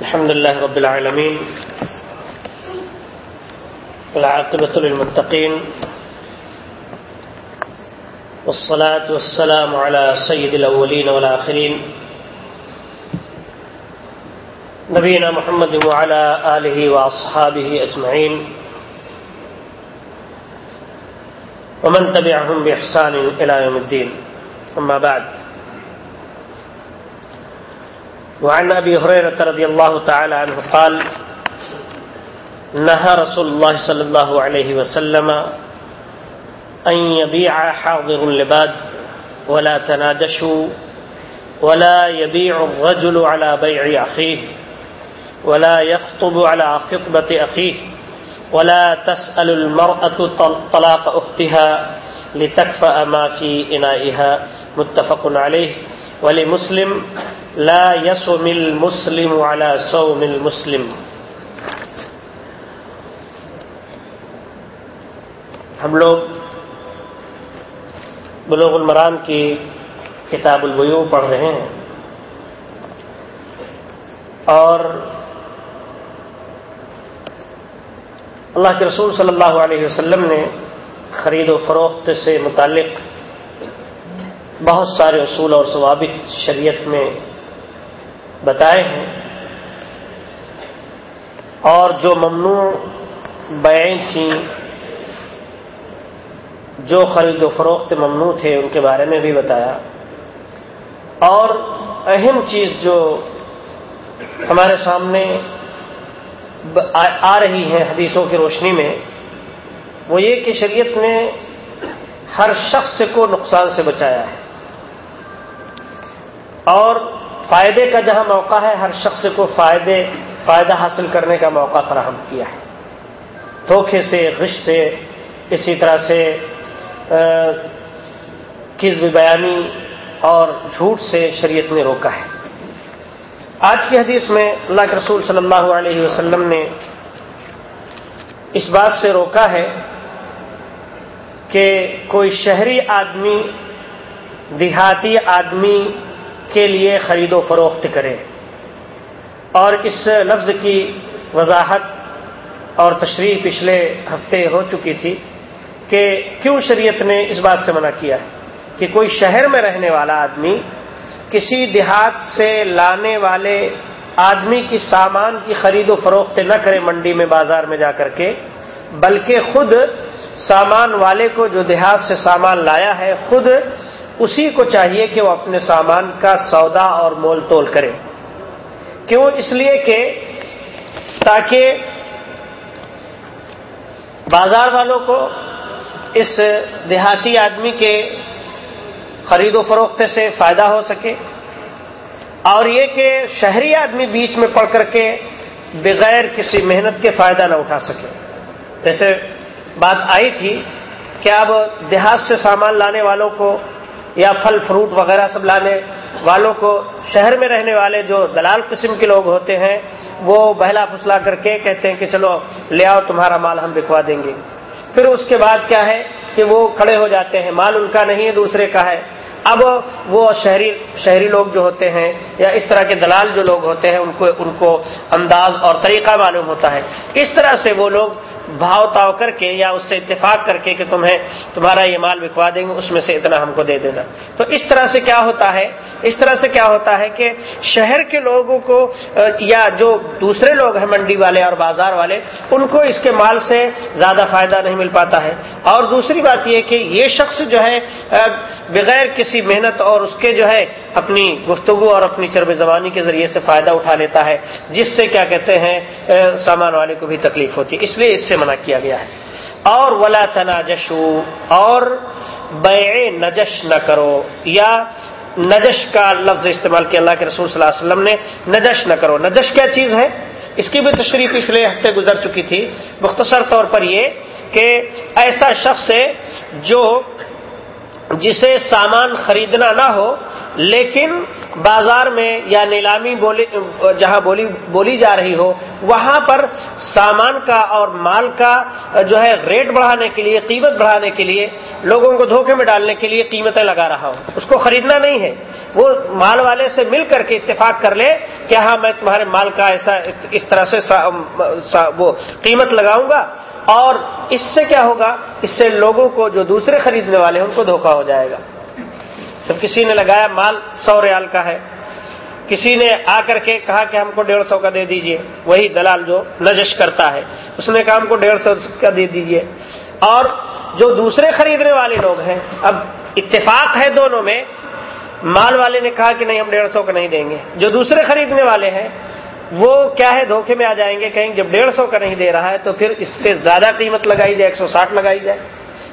الحمد لله رب العالمين العاقبة للمتقين والصلاة والسلام على سيد الأولين والآخرين نبينا محمد وعلى آله وأصحابه أجمعين ومن تبعهم بإحسان إلى يوم الدين. أما بعد وعن أبي هريرة رضي الله تعالى عنه قال نهى رسول الله صلى الله عليه وسلم أن يبيع حاضر لباد ولا تناجشوا ولا يبيع الرجل على بيع أخيه ولا يخطب على خطبة أخيه ولا تسأل المرأة طلاق أختها لتكفأ ما في إنائها. متفق عليه. ولمسلم لا يصوم المسلم على صوم المسلم. ہم لوگ بلوغ المران کی کتاب البیو پڑھ رہے ہیں اور اللہ کے رسول صلی اللہ علیہ وسلم نے خرید و فروخت سے متعلق بہت سارے اصول اور ضوابط شریعت میں بتائے ہیں۔ اور جو ممنوع بیعیں تھیں، جو خرید و فروخت ممنوع تھے، ان کے بارے میں بھی بتایا۔ اور اہم چیز جو ہمارے سامنے آ رہی ہے حدیثوں کی روشنی میں، وہ یہ کہ شریعت نے ہر شخص کو نقصان سے بچایا ہے۔ اور فائدے کا جہاں موقع ہے، ہر شخص کو فائدے، فائدہ حاصل کرنے کا موقع فراہم کیا ہے۔ دھوکے سے، غش سے، اسی طرح سے کزب بیانی اور جھوٹ سے شریعت نے روکا ہے۔ آج کی حدیث میں اللہ کے رسول صلی اللہ علیہ وسلم نے اس بات سے روکا ہے کہ کوئی شہری آدمی، دیہاتی آدمی کے لیے خرید و فروخت کرے اور اس لفظ کی وضاحت اور تشریح پچھلے ہفتے ہو چکی تھی کہ کیوں شریعت نے اس بات سے منع کیا ہے کہ کوئی شہر میں رہنے والا آدمی کسی دیہات سے لانے والے آدمی کی سامان کی خرید و فروخت نہ کرے منڈی میں بازار میں جا کر کے، بلکہ خود سامان والے کو جو دیہات سے سامان لایا ہے، خود اسی کو چاہیے کہ وہ اپنے سامان کا سودا اور مول تول کرے۔ کیوں؟ اس لیے کہ تاکہ بازار والوں کو اس دیہاتی آدمی کے خرید و فروخت سے فائدہ ہو سکے۔ اور یہ کہ شہری آدمی بیچ میں پڑ کر کے بغیر کسی محنت کے فائدہ نہ اٹھا سکے۔ جیسے بات آئی تھی کہ اب دیہات سے سامان لانے والوں کو یا پھل فروٹ وغیرہ سب لانے والوں کو شہر میں رہنے والے جو دلال قسم کے لوگ ہوتے ہیں، وہ بہلا پھسلا کر کے کہتے ہیں کہ چلو لے آؤ، تمہارا مال ہم بکوا دیں گے۔ پھر اس کے بعد کیا ہے کہ وہ کھڑے ہو جاتے ہیں، مال ان کا نہیں ہے، دوسرے کا ہے۔ اب وہ شہری شہری لوگ جو ہوتے ہیں یا اس طرح کے دلال جو لوگ ہوتے ہیں، ان کو ان کو انداز اور طریقہ معلوم ہوتا ہے۔ اس طرح سے وہ لوگ بھاؤ تاؤ کر کے یا اس سے اتفاق کر کے کہ تمہیں تمہارا یہ مال بکوا دیں گے، اس میں سے اتنا ہم کو دے دینا۔ تو اس طرح سے کیا ہوتا ہے؟ اس طرح سے کیا ہوتا ہے کہ شہر کے لوگوں کو یا جو دوسرے لوگ ہیں منڈی والے اور بازار والے، ان کو اس کے مال سے زیادہ فائدہ نہیں مل پاتا ہے۔ اور دوسری بات یہ کہ یہ شخص جو ہے بغیر کسی محنت اور اس کے جو ہے، اپنی گفتگو اور اپنی چرب زبانی کے ذریعے سے فائدہ اٹھا لیتا ہے، جس سے کیا کہتے ہیں سامان والے کو بھی تکلیف ہوتی ہے۔ اس لیے اس سے منع کیا گیا ہے۔ اور ولا تناجشو اور بیع نجش نہ کرو، یا نجش کا لفظ استعمال کیا اللہ کے رسول صلی اللہ علیہ وسلم نے، نجش نہ کرو۔ نجش کیا چیز ہے؟ اس کی بھی تشریف پچھلے ہفتے گزر چکی تھی۔ مختصر طور پر یہ کہ ایسا شخص ہے جو جسے سامان خریدنا نہ ہو لیکن بازار میں یا نیلامی بولی جہاں بولی بولی جا رہی ہو وہاں پر سامان کا اور مال کا جو ہے ریٹ بڑھانے کے لیے قیمت بڑھانے کے لیے لوگوں کو دھوکے میں ڈالنے کے لیے قیمتیں لگا رہا ہو اس کو خریدنا نہیں ہے۔ وہ مال والے سے مل کر کے اتفاق کر لے کہ ہاں میں تمہارے مال کا ایسا اس طرح سے سا, سا, وہ قیمت لگاؤں گا اور اس سے کیا ہوگا؟ اس سے لوگوں کو جو دوسرے خریدنے والے ہیں ان کو دھوکا ہو جائے گا۔ جب کسی نے لگایا مال سو ریال کا ہے، کسی نے آ کر کے کہا کہ ہم کو ڈیڑھ سو کا دے دیجیے، وہی دلال جو نجش کرتا ہے، اس نے کہا ہم کو ڈیڑھ سو کا دے دیجیے۔ اور جو دوسرے خریدنے والے لوگ ہیں، اب اتفاق ہے دونوں میں، مال والے نے کہا کہ نہیں، ہم ڈیڑھ سو کا نہیں دیں گے۔ جو دوسرے خریدنے والے ہیں، وہ کیا ہے، دھوکے میں آ جائیں گے، کہیں جب ڈیڑھ سو کا نہیں دے رہا ہے تو پھر اس سے زیادہ قیمت لگائی جائے، ایک سو ساٹھ لگائی جائے۔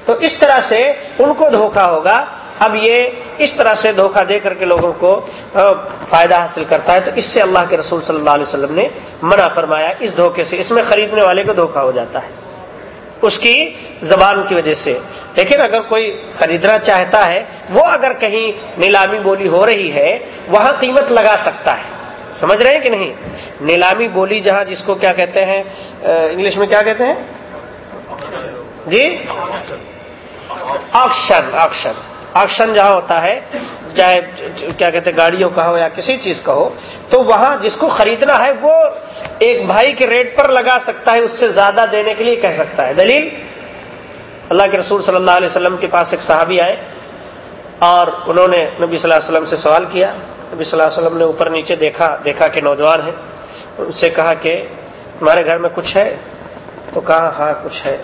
تو اس طرح سے ان کو دھوکا ہوگا۔ اب یہ اس طرح سے دھوکہ دے کر کے لوگوں کو فائدہ حاصل کرتا ہے، تو اس سے اللہ کے رسول صلی اللہ علیہ وسلم نے منع فرمایا، اس دھوکے سے، اس میں خریدنے والے کو دھوکا ہو جاتا ہے۔ اس کی زبان کی وجہ سے۔ لیکن اگر کوئی خریدنا چاہتا ہے، وہ اگر کہیں نیلامی بولی ہو رہی ہے، وہاں قیمت لگا سکتا ہے۔ سمجھ رہے ہیں کہ نہیں؟ نیلامی بولی جہاں جس کو کیا کہتے ہیں انگلش میں کیا کہتے ہیں؟ جی؟ Auction auction. آکشن جہاں ہوتا ہے، چاہے کیا کہتے ہیں، گاڑیوں کا ہو یا کسی چیز کا ہو، تو وہاں جس کو خریدنا ہے، وہ ایک بھائی کے ریٹ پر لگا سکتا ہے، اس سے زیادہ دینے کے لیے کہہ سکتا ہے۔ دلیل؟ اللہ کے رسول صلی اللہ علیہ وسلم کے پاس ایک صحابی آئے اور انہوں نے نبی صلی اللہ علیہ وسلم سے سوال کیا۔ نبی صلی اللہ علیہ وسلم نے اوپر نیچے دیکھا دیکھا کہ نوجوان ہیں۔ ان سے کہا کہ، تمہارے گھر میں کچھ ہے؟ تو کہا ہاں کچھ ہے۔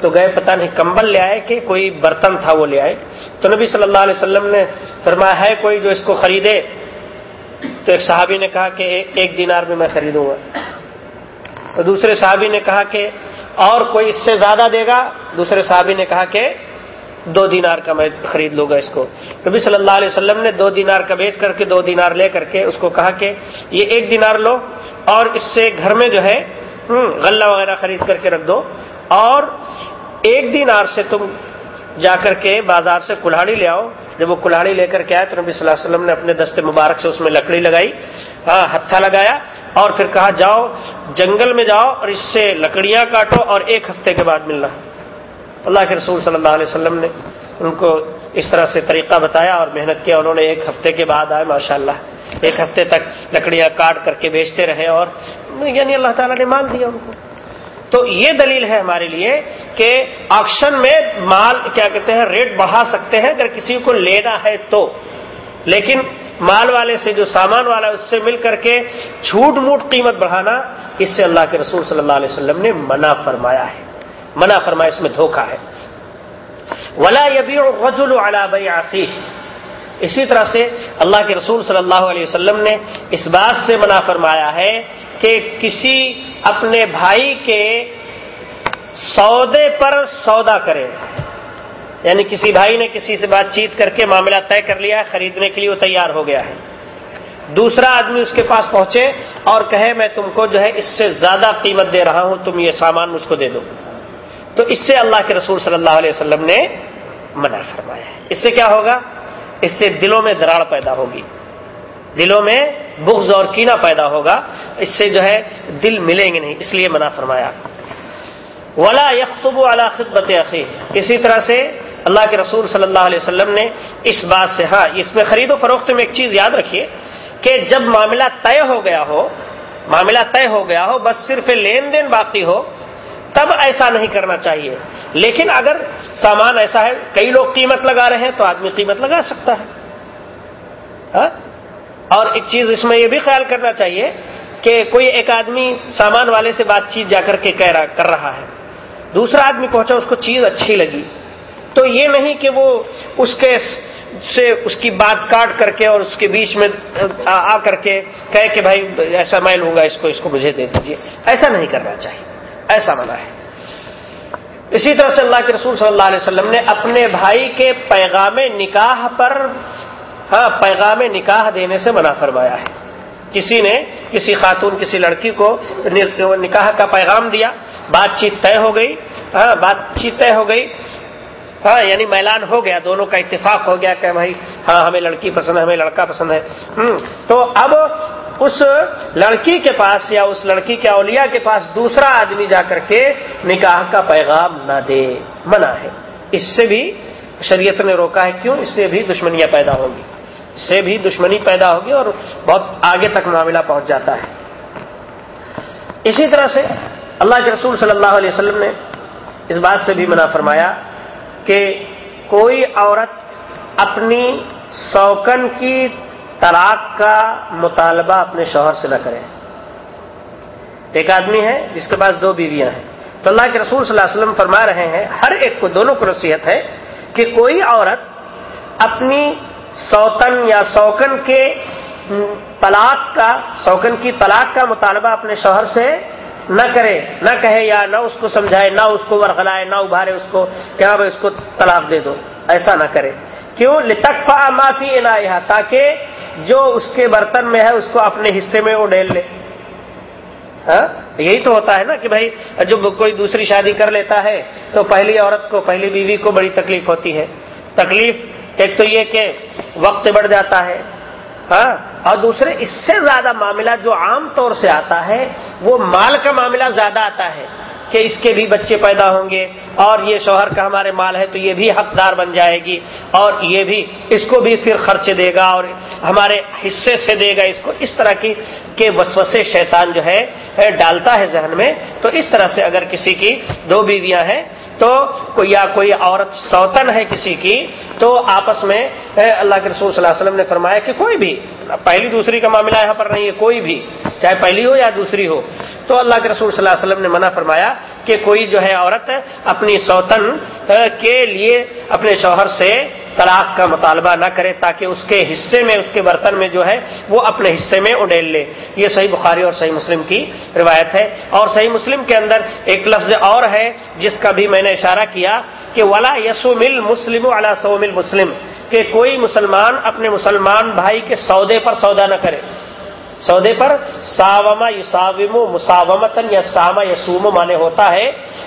تو گئے، پتہ نہیں کمبل لے آئے کہ کوئی برتن تھا وہ لے آئے۔ تو نبی صلی اللہ علیہ وسلم نے فرمایا، ہے کوئی جو اس کو خریدے؟ تو ایک صحابی نے کہا کہ ایک دینار میں میں خریدوں گا۔ تو دوسرے صحابی نے کہا کہ اور کوئی اس سے زیادہ دے گا؟ دوسرے صحابی نے کہا کہ دو دینار کا میں خرید لوں گا اس کو۔ نبی صلی اللہ علیہ وسلم نے دو دینار کا بیچ کر کے دو دینار لے کر کے اس کو کہا کہ یہ ایک دینار لو اور اس سے گھر میں جو ہے غلہ وغیرہ خرید کر کے رکھ دو۔ اور ایک دینار سے تم جا کر کے بازار سے کلاڑی لے آؤ۔ جب وہ کلاڑی لے کر کے آئے تو نبی صلی اللہ علیہ وسلم نے اپنے دستے مبارک سے اس میں لکڑی لگائی ہاں ہتھا لگایا اور پھر کہا، جاؤ، جنگل میں جاؤ اور اس سے لکڑیاں کاٹو اور ایک ہفتے کے بعد ملنا۔ اللہ کے رسول صلی اللہ علیہ وسلم نے ان کو اس طرح سے طریقہ بتایا اور محنت کیا۔ انہوں نے ایک ہفتے کے بعد آئے ماشاء اللہ ایک ہفتے تک لکڑیاں کاٹ کر کے بیچتے رہے اور یعنی اللہ تعالیٰ نے مال دیا ان کو۔ تو یہ دلیل ہے ہمارے لیے کہ آکشن میں مال، کیا کہتے ہیں، ریٹ بڑھا سکتے ہیں اگر کسی کو لینا ہے تو۔ لیکن مال والے سے، جو سامان والا ہے، اس سے مل کر کے چھوٹ موٹ قیمت بڑھانا، اس سے اللہ کے رسول صلی اللہ علیہ وسلم نے منع فرمایا ہے۔ منع فرمایا، اس میں دھوکہ ہے۔ ولا یبی رجول بھائی آخی اسی طرح سے اللہ کے رسول صلی اللہ علیہ وسلم نے اس بات سے منع فرمایا ہے کہ کسی اپنے بھائی کے سودے پر سودا کرے۔ یعنی کسی بھائی نے کسی سے بات چیت کر کے معاملہ طے کر لیا ہے، خریدنے کے لیے وہ تیار ہو گیا ہے۔ دوسرا آدمی اس کے پاس پہنچے اور کہے، میں تم کو جو ہے اس سے زیادہ قیمت دے رہا ہوں، تم یہ سامان مجھ کو دے دو۔ تو اس سے اللہ کے رسول صلی اللہ علیہ وسلم نے منع فرمایا ہے۔ اس سے کیا ہوگا؟ اس سے دلوں میں دراڑ پیدا ہوگی۔ دلوں میں بغض اور کینا پیدا ہوگا، اس سے جو ہے دل ملیں گے نہیں، اس لیے منع فرمایا۔ ولا یختب والا خدمت عقی اسی طرح سے اللہ کے رسول صلی اللہ علیہ وسلم نے اس بات سے ہاں اس میں خرید و فروخت میں ایک چیز یاد رکھیے کہ جب معاملہ طے ہو گیا ہو، معاملہ طے ہو گیا ہو، بس صرف لین دین باقی ہو، تب ایسا نہیں کرنا چاہیے۔ لیکن اگر سامان ایسا ہے، کئی لوگ قیمت لگا رہے ہیں تو آدمی قیمت لگا سکتا ہے۔ ہاں؟ اور ایک چیز اس میں یہ بھی خیال کرنا چاہیے کہ کوئی ایک آدمی سامان والے سے بات چیت جا کر کے کہہ رہا کر رہا ہے۔ دوسرا آدمی پہنچا، اس کو چیز اچھی لگی۔ تو یہ نہیں کہ وہ اس کے سے اس کی بات کاٹ کر کے اور اس کے بیچ میں، آ کر کے کہے کہ بھائی ایسا میں لوں گا اس کو اس کو مجھے دے دیجیے ایسا نہیں کرنا چاہیے۔ ایسا منع ہے۔ اسی طرح سے اللہ کے رسول صلی اللہ علیہ وسلم نے اپنے بھائی کے پیغام نکاح پر ہاں پیغام نکاح دینے سے منع فرمایا ہے۔ کسی نے کسی خاتون، کسی لڑکی کو نکاح کا پیغام دیا، بات چیت طے ہو گئی ہاں بات چیت طے ہو گئی ہاں یعنی میلان ہو گیا، دونوں کا اتفاق ہو گیا کہ بھائی ہاں ہمیں لڑکی پسند ہے، ہمیں لڑکا پسند ہے۔ تو اب اس لڑکی کے پاس یا اس لڑکی کے اولیاء کے پاس دوسرا آدمی جا کر کے نکاح کا پیغام نہ دے، منع ہے۔ اس سے بھی شریعت نے روکا ہے۔ کیوں؟ اس سے بھی دشمنیاں پیدا ہوں گی۔ سے بھی دشمنی پیدا ہوگی اور بہت آگے تک معاملہ پہنچ جاتا ہے۔ اسی طرح سے اللہ کے رسول صلی اللہ علیہ وسلم نے اس بات سے بھی منع فرمایا کہ کوئی عورت اپنی سوکن کی طلاق کا مطالبہ اپنے شوہر سے نہ کرے۔ ایک آدمی ہے جس کے پاس دو بیویاں ہیں۔ تو اللہ کے رسول صلی اللہ علیہ وسلم فرما رہے ہیں، ہر ایک کو دونوں کو نصیحت ہے کہ کوئی عورت اپنی سوتن یا سوکن کے طلاق کا، سوکن کی طلاق کا مطالبہ اپنے شوہر سے نہ کرے، نہ کہے یا نہ اس کو سمجھائے، نہ اس کو ورغلائے، نہ ابھارے اس کو، کیا بھائی اس کو طلاق دے دو، ایسا نہ کرے۔ کیوں؟ لتکفا معافی عنایہ تاکہ جو اس کے برتن میں ہے اس کو اپنے حصے میں وہ ڈھیل لے۔ ہاں؟ یہی تو ہوتا ہے نا کہ بھائی جب کوئی دوسری شادی کر لیتا ہے تو پہلی عورت کو، پہلی بیوی کو بڑی تکلیف ہوتی ہے۔ تکلیف ایک تو یہ کہ وقت بڑھ جاتا ہے ہاں اور دوسرے اس سے زیادہ معاملہ جو عام طور سے آتا ہے، وہ مال کا معاملہ زیادہ آتا ہے کہ اس کے بھی بچے پیدا ہوں گے، اور یہ شوہر کا ہمارے مال ہے تو یہ بھی حقدار بن جائے گی، اور یہ بھی اس کو بھی پھر خرچ دے گا، اور ہمارے حصے سے دے گا اس کو۔ اس طرح کی کہ وسوسے شیطان جو ہے، ڈالتا ہے ذہن میں۔ تو اس طرح سے اگر کسی کی دو بیویاں ہیں تو یا کوئی عورت سوتن ہے کسی کی، تو آپس میں اللہ کے رسول صلی اللہ علیہ وسلم نے فرمایا کہ کوئی بھی، پہلی دوسری کا معاملہ یہاں پر نہیں ہے، کوئی بھی، چاہے پہلی ہو یا دوسری ہو۔ تو اللہ کے رسول صلی اللہ علیہ وسلم نے منع فرمایا کہ کوئی جو ہے عورت اپنی سوتن کے لیے اپنے شوہر سے طلاق کا مطالبہ نہ کرے تاکہ اس کے حصے میں، اس کے برتن میں جو ہے وہ اپنے حصے میں اڈیل لے۔ یہ صحیح بخاری اور صحیح مسلم کی روایت ہے۔ اور صحیح مسلم کے اندر ایک لفظ اور ہے جس کا بھی میں نے اشارہ کیا کہ ولا یسو مل مسلم اعلی سو مل مسلم کہ کوئی مسلمان اپنے مسلمان بھائی کے سودے پر سودا نہ کرے۔ سودے پر ساوما یوساوم مساومتن یا ساما یسوم مانے ہوتا ہے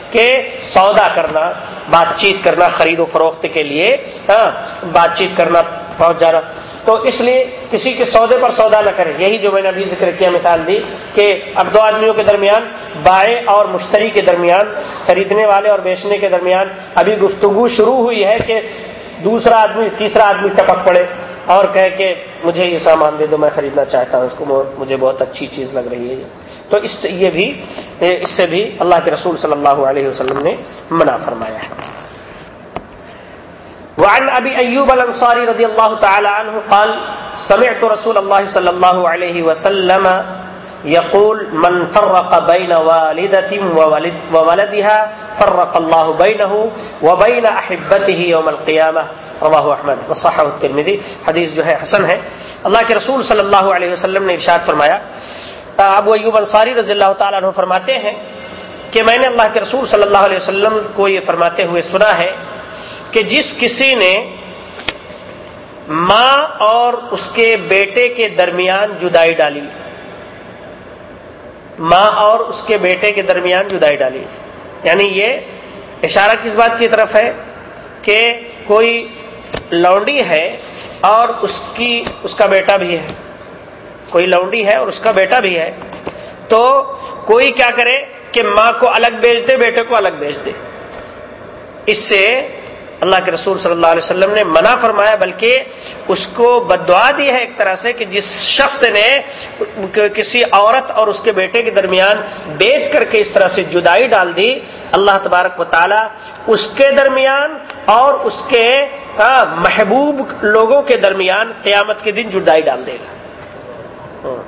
کہ سودا کرنا بات چیت کرنا خرید و فروخت کے لیے ہاں، بات چیت کرنا پہنچ جانا۔ تو اس لیے کسی کے سودے پر سودا نہ کرے یہی جو میں نے ابھی ذکر کیا مثال دی کہ اب دو آدمیوں کے درمیان، بائیں اور مشتری کے درمیان، خریدنے والے اور بیچنے کے درمیان، ابھی گفتگو شروع ہوئی ہے کہ دوسرا آدمی، تیسرا آدمی ٹپک پڑے۔ اور کہہ کہ مجھے یہ سامان دے دو، میں خریدنا چاہتا ہوں، اس کو مجھے بہت اچھی چیز لگ رہی ہے۔ تو اس سے یہ بھی اس سے بھی اللہ کے رسول صلی اللہ علیہ وسلم نے منع فرمایا ہے۔ وعن ابي ايوب الانصاري رضي الله تعالى عنه قال، سمعت رسول الله صلى الله عليه وسلم يقول من فرق بين والدة وولد وولدها فرق الله بينه وبين أحبته يوم القيامة رواه أحمد وصحه الترمذي حدیث جو ہے حسن ہے. اللہ کے رسول صلی اللہ علیہ وسلم نے ارشاد فرمایا، ابو ایوب انصاری رضی اللہ تعالیٰ عنہ فرماتے ہیں کہ میں نے اللہ کے رسول صلی اللہ علیہ وسلم کو یہ فرماتے ہوئے سنا ہے کہ جس کسی نے ماں اور اس کے بیٹے کے درمیان جدائی ڈالی۔ ماں اور اس کے بیٹے کے درمیان جدائی ڈالی یعنی یہ اشارہ کس بات کی طرف ہے کہ کوئی لونڈی ہے اور اس کی اس کا بیٹا بھی ہے۔ کوئی لونڈی ہے اور اس کا بیٹا بھی ہے۔ تو کوئی کیا کرے کہ ماں کو الگ بیچ دے، بیٹے کو الگ بیچ دے۔ اس سے اللہ کے رسول صلی اللہ علیہ وسلم نے منع فرمایا، بلکہ اس کو بدعا دی ہے ایک طرح سے کہ جس شخص نے کسی عورت اور اس کے بیٹے کے درمیان بیچ کر کے اس طرح سے جدائی ڈال دی۔ اللہ تبارک و تعالی اس کے درمیان اور اس کے محبوب لوگوں کے درمیان قیامت کے دن جدائی ڈال دے گا۔ ہاں۔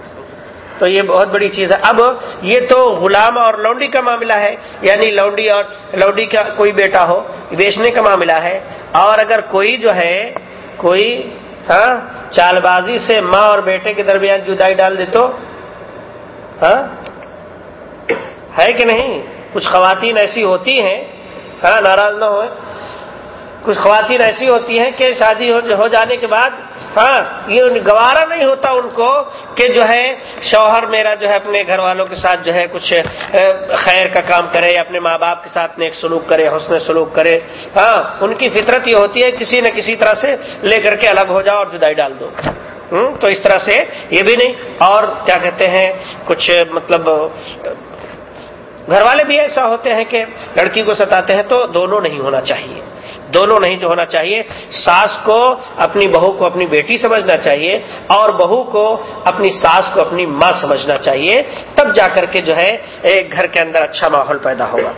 تو یہ بہت بڑی چیز ہے۔ اب یہ تو غلام اور لونڈی کا معاملہ ہے یعنی لونڈی اور لونڈی کا کوئی بیٹا ہو بیچنے کا معاملہ ہے۔ اور اگر کوئی جو ہے، کوئی ہاں چال بازی سے ماں اور بیٹے کے درمیان جدائی ڈال دے تو ہاں ہے کہ نہیں؟ کچھ خواتین ایسی ہوتی ہیں ہاں ناراض نہ ہو کچھ خواتین ایسی ہوتی ہیں کہ شادی ہو جانے کے بعد ہاں یہ گوارا نہیں ہوتا ان کو کہ جو ہے، شوہر میرا جو ہے اپنے گھر والوں کے ساتھ جو ہے کچھ خیر کا کام کرے، اپنے ماں باپ کے ساتھ نیک سلوک کرے، حسن سلوک کرے۔ ہاں ان کی فطرت یہ ہوتی ہے، کسی نہ کسی طرح سے لے کر کے الگ ہو جاؤ اور جدائی ڈال دو۔ تو اس طرح سے یہ بھی نہیں۔ اور کیا کہتے ہیں، کچھ مطلب گھر والے بھی ایسا ہوتے ہیں کہ لڑکی کو ستاتے ہیں تو دونوں نہیں ہونا چاہیے۔ دونوں نہیں جو ہونا چاہیے۔ ساس کو اپنی بہو کو اپنی بیٹی سمجھنا چاہیے اور بہو کو اپنی ساس کو اپنی ماں سمجھنا چاہیے۔ تب جا کر کے جو ہے ایک گھر کے اندر اچھا ماحول پیدا ہوگا۔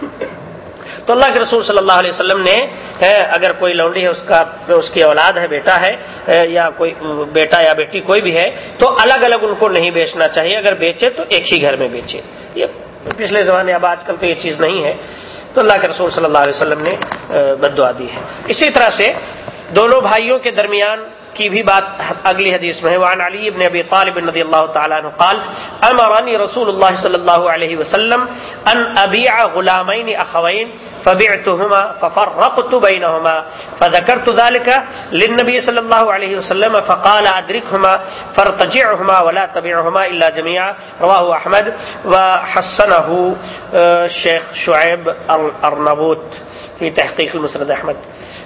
تو اللہ کے رسول صلی اللہ علیہ وسلم نے اگر کوئی لونڈی ہے، اس کا، اس کی اولاد ہے، بیٹا ہے یا کوئی بیٹا یا بیٹی کوئی بھی ہے، تو الگ الگ ان کو نہیں بیچنا چاہیے۔ اگر بیچے تو ایک ہی گھر میں بیچے۔ یہ پچھلے زمانے اب آج کل تو یہ چیز نہیں ہے۔ تو اللہ کے رسول صلی اللہ علیہ وسلم نے بدعا دی ہے۔ اسی طرح سے دونوں بھائیوں کے درمیان کی بھی بات اگلی حدیث میں ہے۔ وعن علی ابن ابی طالب رضی اللہ تعالی عنہ قال امرني رسول الله صلى الله عليه وسلم ان ابيع غلامين اخوين فبعتهما ففرقت بينهما فذكرت ذلك للنبي صلى الله عليه وسلم فقال ادركهما فارتجعهما ولا تبعهما الا جميعا رواه احمد۔ وحسنه الشيخ شعيب الارنبوت في تحقيق المسند احمد۔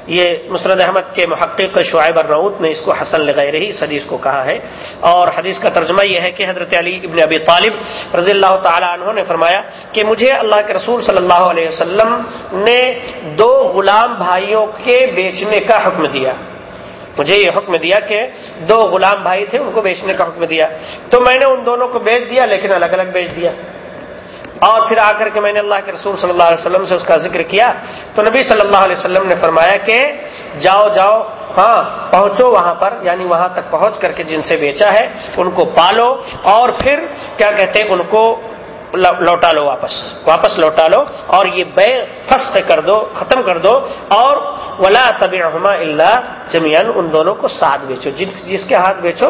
یہ مسرد احمد کے محقق شعیب الرعود نے اس کو حسن لغیر ہی اس حدیث کو کہا ہے۔ اور حدیث کا ترجمہ یہ ہے کہ حضرت علی ابن ابی طالب رضی اللہ تعالیٰ عنہ نے فرمایا کہ مجھے اللہ کے رسول صلی اللہ علیہ وسلم نے دو غلام بھائیوں کے بیچنے کا حکم دیا۔ مجھے یہ حکم دیا کہ دو غلام بھائی تھے، ان کو بیچنے کا حکم دیا۔ تو میں نے ان دونوں کو بیچ دیا، لیکن الگ الگ بیچ دیا۔ اور پھر آ کر کے میں نے اللہ کے رسول صلی اللہ علیہ وسلم سے اس کا ذکر کیا تو نبی صلی اللہ علیہ وسلم نے فرمایا کہ جاؤ جاؤ ہاں پہنچو وہاں پر یعنی وہاں تک پہنچ کر کے جن سے بیچا ہے، ان کو پالو اور پھر کیا کہتے ان کو لوٹا لو واپس۔ واپس لوٹا لو اور یہ بے فسٹ کر دو، ختم کر دو اور ولا طب اللہ جمیان ان دونوں کو ساتھ بیچو جس کے ہاتھ بیچو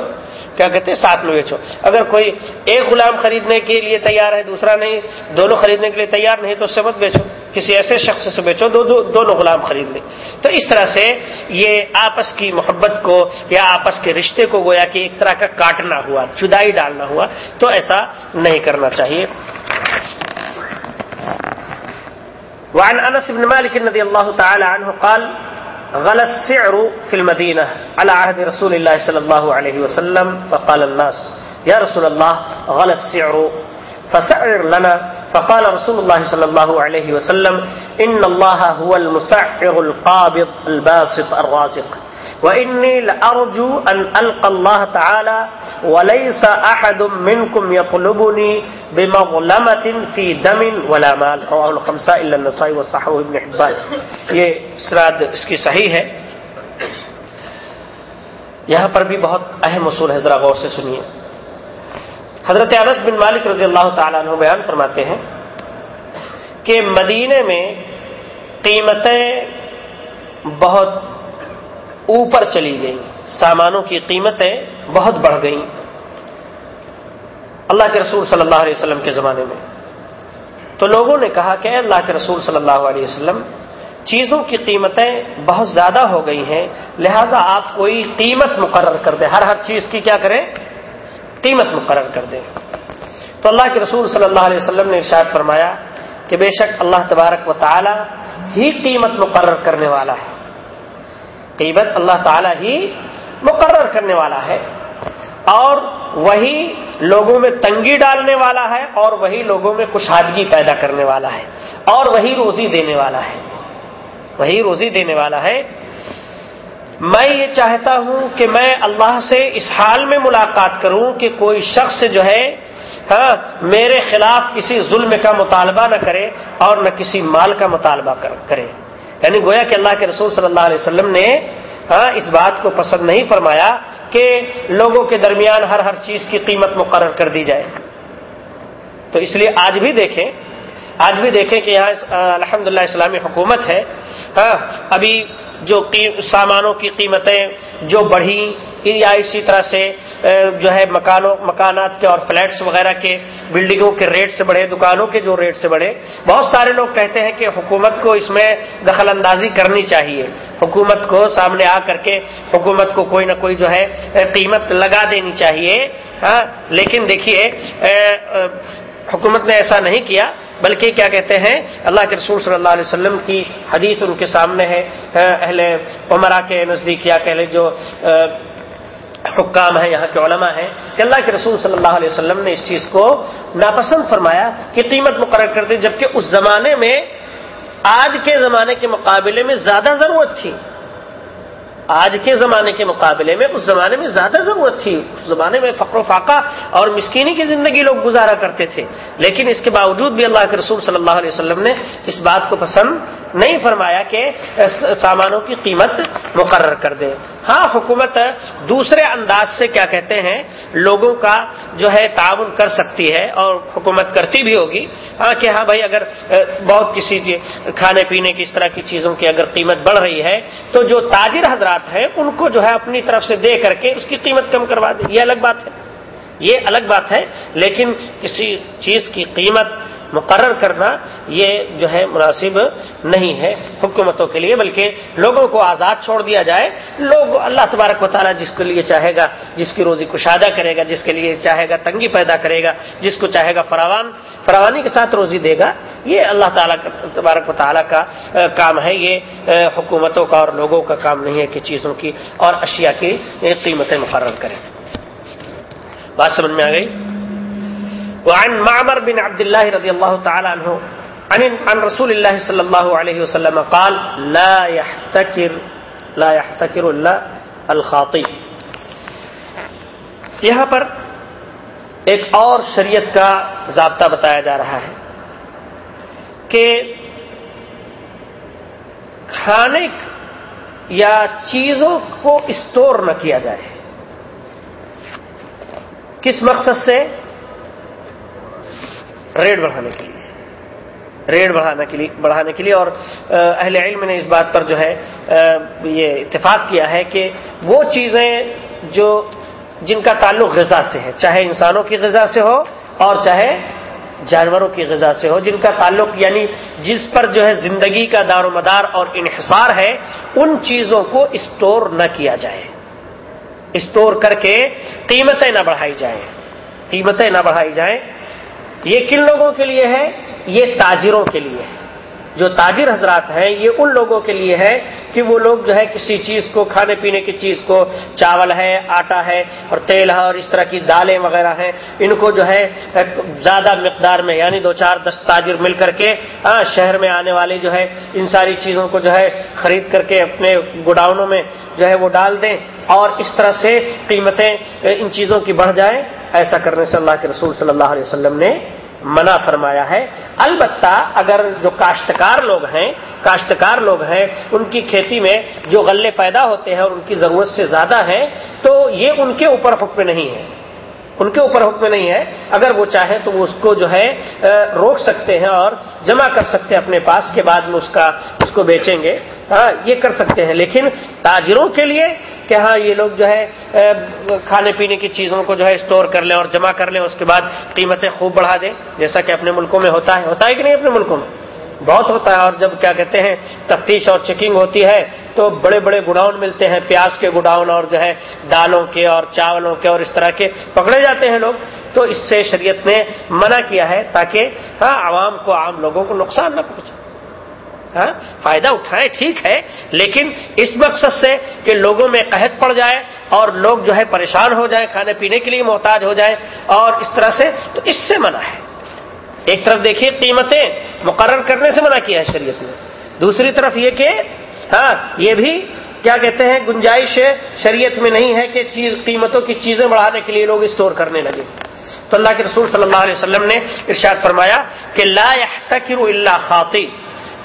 کیا کہتے ہیں ساتھ میں بیچو اگر کوئی ایک غلام خریدنے کے لیے تیار ہے، دوسرا نہیں، دونوں خریدنے کے لیے تیار نہیں، تو اس سے مت بیچو۔ کسی ایسے شخص سے بیچو، دو دو دونوں غلام خرید لیں۔ تو اس طرح سے یہ آپس کی محبت کو یا آپس کے رشتے کو گویا کہ ایک طرح کا کاٹنا ہوا، جدائی ڈالنا ہوا، تو ایسا نہیں کرنا چاہیے۔ وعن انس بن مالك رضي الله تعالى عنه قال غلط سعر في المدينة على عهد رسول الله صلى الله عليه وسلم، فقال الناس، يا رسول الله غلط سعر فسعر لنا. فقال رسول الله صلى الله عليه وسلم، إن الله هو المسعر القابض الباسط الرازق. وإني لأرجو أن ألقى الله تعالى وليس أحد منكم يطلبني بمظلمة في دم ولا مال۔ رواه الخمسة إلا النسائي والصحوه ابن حبان۔ یہ سراد اس کی صحیح ہے۔ یہاں پر بھی بہت اہم اصول ہے، ذرا غور سے سنیے۔ حضرت انس بن مالک رضی اللہ تعالیٰ عنہ بیان فرماتے ہیں کہ مدینے میں قیمتیں بہت اوپر چلی گئی سامانوں کی قیمتیں بہت بڑھ گئیں۔ اللہ کے رسول صلی اللہ علیہ وسلم کے زمانے میں۔ تو لوگوں نے کہا کہ اللہ کے رسول صلی اللہ علیہ وسلم، چیزوں کی قیمتیں بہت زیادہ ہو گئی ہیں، لہذا آپ کوئی قیمت مقرر کر دیں۔ ہر ہر چیز کی کیا کریں؟ قیمت مقرر کر دیں۔ تو اللہ کے رسول صلی اللہ علیہ وسلم نے ارشاد فرمایا کہ بے شک اللہ تبارک و تعالی ہی قیمت مقرر کرنے والا ہے۔ قیمت اللہ تعالی ہی مقرر کرنے والا ہے اور وہی لوگوں میں تنگی ڈالنے والا ہے اور وہی لوگوں میں کشادگی پیدا کرنے والا ہے اور وہی روزی دینے والا ہے۔ وہی روزی دینے والا ہے۔ میں یہ چاہتا ہوں کہ میں اللہ سے اس حال میں ملاقات کروں کہ کوئی شخص جو ہے ہاں میرے خلاف کسی ظلم کا مطالبہ نہ کرے اور نہ کسی مال کا مطالبہ کرے۔ یعنی گویا کہ اللہ کے رسول صلی اللہ علیہ وسلم نے ہاں اس بات کو پسند نہیں فرمایا کہ لوگوں کے درمیان ہر ہر چیز کی قیمت مقرر کر دی جائے۔ تو اس لیے آج بھی دیکھیں، آج بھی دیکھیں کہ یہاں الحمد اسلامی حکومت ہے۔ ہاں ابھی جو سامانوں کی قیمتیں جو بڑھی، یا اسی طرح سے جو ہے مکانوں، مکانات کے اور فلیٹس وغیرہ کے، بلڈنگوں کے ریٹ سے بڑھے، دکانوں کے جو ریٹ سے بڑھے، بہت سارے لوگ کہتے ہیں کہ حکومت کو اس میں دخل اندازی کرنی چاہیے۔ حکومت کو سامنے آ کر کے حکومت کو کوئی نہ کوئی جو ہے قیمت لگا دینی چاہیے۔ ہاں لیکن دیکھیے حکومت نے ایسا نہیں کیا، بلکہ کیا کہتے ہیں، اللہ کے رسول صلی اللہ علیہ وسلم کی حدیث ان کے سامنے ہے اہل عمرہ کے نزدیک یا کہ جو حکام ہیں، یہاں کے علماء ہیں، کہ اللہ کے رسول صلی اللہ علیہ وسلم نے اس چیز کو ناپسند فرمایا کہ قیمت مقرر کر دی، جبکہ اس زمانے میں، آج کے زمانے کے مقابلے میں زیادہ ضرورت تھی۔ آج کے زمانے کے مقابلے میں اس زمانے میں زیادہ ضرورت تھی۔ اس زمانے میں فقر و فاقہ اور مسکینی کی زندگی لوگ گزارا کرتے تھے۔ لیکن اس کے باوجود بھی اللہ کے رسول صلی اللہ علیہ وسلم نے اس بات کو پسند نہیں فرمایا کہ سامانوں کی قیمت مقرر کر دے۔ ہاں حکومت دوسرے انداز سے کیا کہتے ہیں، لوگوں کا جو ہے تعاون کر سکتی ہے اور حکومت کرتی بھی ہوگی۔ ہاں کہ ہاں بھائی، اگر بہت کسی کھانے پینے کی اس طرح کی چیزوں کی اگر قیمت بڑھ رہی ہے تو جو تاجر حضرات ہیں ان کو جو ہے اپنی طرف سے دے کر کے اس کی قیمت کم کروا دے یہ الگ بات ہے۔ یہ الگ بات ہے، لیکن کسی چیز کی قیمت مقرر کرنا یہ جو ہے مناسب نہیں ہے حکومتوں کے لیے، بلکہ لوگوں کو آزاد چھوڑ دیا جائے۔ لوگ، اللہ تبارک و تعالیٰ جس کے لیے چاہے گا، جس کی روزی کشادہ کرے گا، جس کے لیے چاہے گا تنگی پیدا کرے گا، جس کو چاہے گا فراوان، فراوانی کے ساتھ روزی دے گا، یہ اللہ تعالیٰ تبارک و تعالیٰ کا کام ہے۔ یہ حکومتوں کا اور لوگوں کا کام نہیں ہے کہ چیزوں کی اور اشیاء کی قیمتیں مقرر کریں۔ بات سمجھ میں آ گئی؟ وعن معمر بن عبد الله رضي الله تعالى عنه عن, عن رسول الله صلى الله عليه وسلم قال لا يحتكر لا يحتكر الله الخاطي یہاں پر ایک اور شریعت کا ضابطہ بتایا جا رہا ہے کہ کھانے یا چیزوں کو اسٹور نہ کیا جائے۔ کس مقصد سے؟ ریٹ بڑھانے کے لیے ریٹ بڑھانے کے لیے، بڑھانے کے لیے اور اہل علم نے اس بات پر جو ہے یہ اتفاق کیا ہے کہ وہ چیزیں جو جن کا تعلق غذا سے ہے، چاہے انسانوں کی غذا سے ہو اور چاہے جانوروں کی غذا سے ہو، جن کا تعلق یعنی جس پر جو ہے زندگی کا دار و مدار اور انحصار ہے، ان چیزوں کو اسٹور نہ کیا جائے، اسٹور کر کے قیمتیں نہ بڑھائی جائیں، قیمتیں نہ بڑھائی جائیں۔ یہ کن لوگوں کے لیے ہے؟ یہ تاجروں کے لیے ہے۔ جو تاجر حضرات ہیں، یہ ان لوگوں کے لیے ہے کہ وہ لوگ جو ہے کسی چیز کو، کھانے پینے کی چیز کو، چاول ہے، آٹا ہے اور تیل ہے اور اس طرح کی دالیں وغیرہ ہیں، ان کو جو ہے زیادہ مقدار میں یعنی دو چار دس تاجر مل کر کے شہر میں آنے والے جو ہے ان ساری چیزوں کو جو ہے خرید کر کے اپنے گوڈاؤنوں میں جو ہے وہ ڈال دیں اور اس طرح سے قیمتیں ان چیزوں کی بڑھ جائیں۔ ایسا کرنے سے اللہ کے رسول صلی اللہ علیہ وسلم نے منع فرمایا ہے۔ البتہ اگر جو کاشتکار لوگ ہیں، کاشتکار لوگ ہیں، ان کی کھیتی میں جو غلے پیدا ہوتے ہیں اور ان کی ضرورت سے زیادہ ہیں، تو یہ ان کے اوپر حکم نہیں ہے۔ ان کے اوپر حکم نہیں ہے۔ اگر وہ چاہیں تو وہ اس کو جو ہے روک سکتے ہیں اور جمع کر سکتے ہیں اپنے پاس، کے بعد میں اس کا، اس کو بیچیں گے۔ ہاں یہ کر سکتے ہیں۔ لیکن تاجروں کے لیے کہ ہاں یہ لوگ جو ہے کھانے پینے کی چیزوں کو جو ہے اسٹور کر لیں اور جمع کر لیں، اس کے بعد قیمتیں خوب بڑھا دیں۔ جیسا کہ اپنے ملکوں میں ہوتا ہے ہوتا ہے کہ نہیں اپنے ملکوں میں؟ بہت ہوتا ہے اور جب کیا کہتے ہیں تفتیش اور چیکنگ ہوتی ہے تو بڑے بڑے گڈاؤن ملتے ہیں، پیاز کے گڈاؤن اور جو ہے دالوں کے اور چاولوں کے اور اس طرح کے پکڑے جاتے ہیں لوگ۔ تو اس سے شریعت نے منع کیا ہے تاکہ ہاں عوام کو، عام لوگوں کو نقصان نہ پہنچے۔ ہاں فائدہ اٹھائیں ٹھیک ہے، لیکن اس مقصد سے کہ لوگوں میں قحط پڑ جائے اور لوگ جو ہے پریشان ہو جائیں، کھانے پینے کے لیے محتاج ہو جائیں اور اس طرح سے، تو اس سے منع ہے۔ ایک طرف دیکھیے قیمتیں مقرر کرنے سے منع کیا ہے شریعت نے۔ دوسری طرف یہ کہ ہاں یہ بھی کیا کہتے ہیں، گنجائش شریعت میں نہیں ہے کہ چیز، قیمتوں کی چیزیں بڑھانے کے لیے لوگ اسٹور کرنے لگے۔ تو اللہ کے رسول صلی اللہ علیہ وسلم نے ارشاد فرمایا کہ لا يحتکر الا خاطی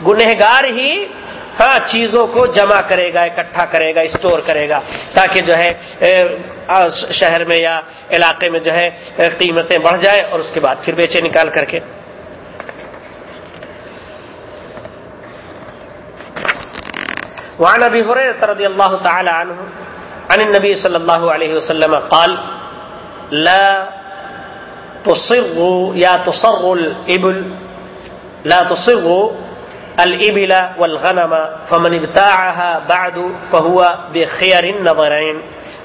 گنہگار ہی ہاں چیزوں کو جمع کرے گا، اکٹھا کرے گا، اسٹور کرے گا، تاکہ جو ہے شہر میں یا علاقے میں جو ہے قیمتیں بڑھ جائیں اور اس کے بعد پھر بیچے نکال کر کے۔ وعن ابي هريره رضي الله تعالى عنه عن النبي صلى الله عليه وسلم قال، لا تصغ يا تصغ الابل، لا تصغ الابل والغنم فمن ابتاعها بعد فهو بخير النظرين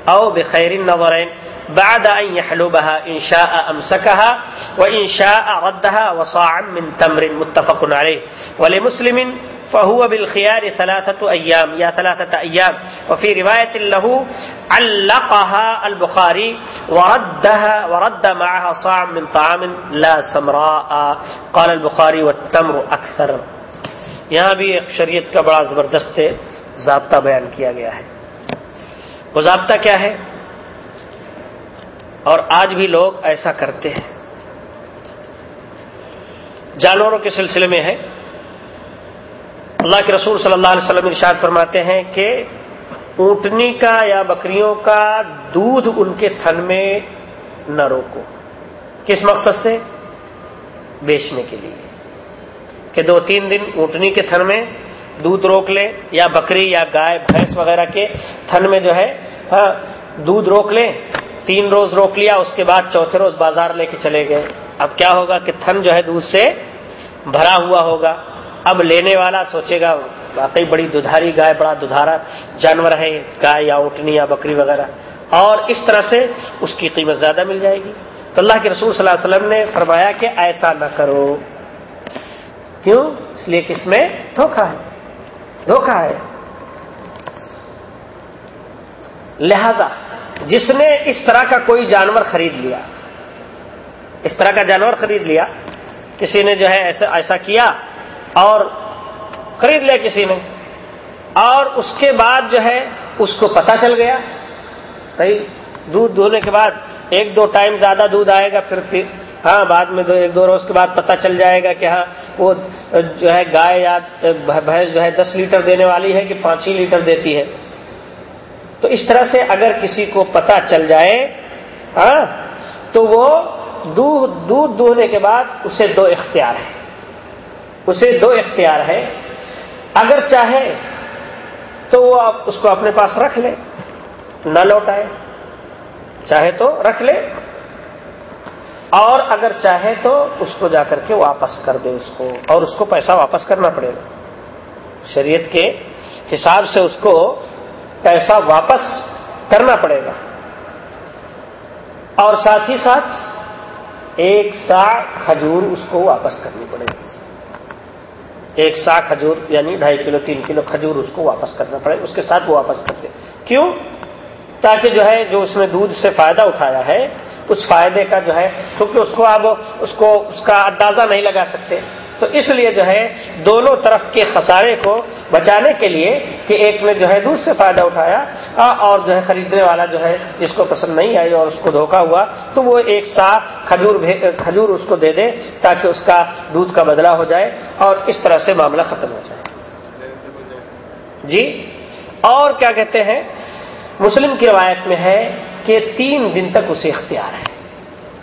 او بخير النظرين بعد ان يحلبها ان شاء امسكها وان شاء ردها وصاعا من تمر متفق عليه ولمسلم فهو بالخيار ثلاثة أيام يا ثلاثة أيام وفي رواية له علقها البخاري وردها ورد معها صاع من طعام لا سمراء قال البخاري والتمر أكثر یہاں بھی ایک شریعت کا بڑا زبردست ضابطہ بیان کیا گیا ہے۔ وہ ضابطہ کیا ہے؟ اور آج بھی لوگ ایسا کرتے ہیں۔ جانوروں کے سلسلے میں ہے۔ اللہ کے رسول صلی اللہ علیہ وسلم ارشاد فرماتے ہیں کہ اونٹنی کا یا بکریوں کا دودھ ان کے تھن میں نہ روکو۔ کس مقصد سے؟ بیچنے کے لیے۔ کہ دو تین دن اونٹنی کے تھن میں دودھ روک لے یا بکری یا گائے، بھینس وغیرہ کے تھن میں جو ہے ہاں دودھ روک لیں تین روز روک لیا، اس کے بعد چوتھے روز بازار لے کے چلے گئے۔ اب کیا ہوگا کہ تھن جو ہے دودھ سے بھرا ہوا ہوگا۔ اب لینے والا سوچے گا، واقعی بڑی ددھاری گائے بڑا ددھارا جانور ہے، گائے یا اونٹنی یا بکری وغیرہ۔ اور اس طرح سے اس کی قیمت زیادہ مل جائے گی۔ تو اللہ کے رسول صلی اللہ علیہ وسلم نے فرمایا کہ ایسا نہ کرو۔ کیوں؟ اس لیے کہ اس میں دھوکھا ہے۔ دھوکھا ہے۔ لہذا جس نے اس طرح کا کوئی جانور خرید لیا، اس طرح کا جانور خرید لیا، کسی نے جو ہے ایسا ایسا کیا اور خرید لیا کسی نے، اور اس کے بعد جو ہے اس کو پتا چل گیا، بھائی دودھ دھونے کے بعد ایک دو ٹائم زیادہ دودھ آئے گا، پھر ہاں بعد میں دو ایک دو روز کے بعد پتا چل جائے گا کہ ہاں وہ جو ہے گائے یا بھینس جو ہے دس لیٹر دینے والی ہے کہ پانچ ہی لیٹر دیتی ہے۔ تو اس طرح سے اگر کسی کو پتا چل جائے ہاں تو وہ دودھ دودھ دھونے کے بعد اسے دو اختیار ہے اسے دو اختیار ہے اگر چاہے تو وہ اس کو اپنے پاس رکھ لے، نہ لوٹائے۔ چاہے تو رکھ لے۔ اور اگر چاہے تو اس کو جا کر کے واپس کر دے اس کو، اور اس کو پیسہ واپس کرنا پڑے گا۔ شریعت کے حساب سے اس کو پیسہ واپس کرنا پڑے گا۔ اور ساتھ ہی ساتھ ایک سا کھجور اس کو واپس کرنی پڑے گی۔ ایک سا کھجور یعنی ڈھائی کلو، تین کلو کھجور اس کو واپس کرنا پڑے، اس کے ساتھ وہ واپس کر دے کیوں؟ تاکہ جو ہے، جو اس نے دودھ سے فائدہ اٹھایا ہے اس فائدے کا جو ہے، کیونکہ اس کو آپ اس کو اس کا اندازہ نہیں لگا سکتے۔ تو اس لیے جو ہے، دونوں طرف کے خسارے کو بچانے کے لیے کہ ایک نے جو ہے دودھ سے فائدہ اٹھایا اور جو ہے خریدنے والا جو ہے جس کو پسند نہیں آئی اور اس کو دھوکا ہوا، تو وہ ایک سا کھجور کھجور اس کو دے دے تاکہ اس کا دودھ کا بدلا ہو جائے اور اس طرح سے معاملہ ختم ہو جائے۔ جی؟ اور کیا کہتے ہیں؟ مسلم کی روایت میں ہے کہ تین دن تک اسے اختیار ہے۔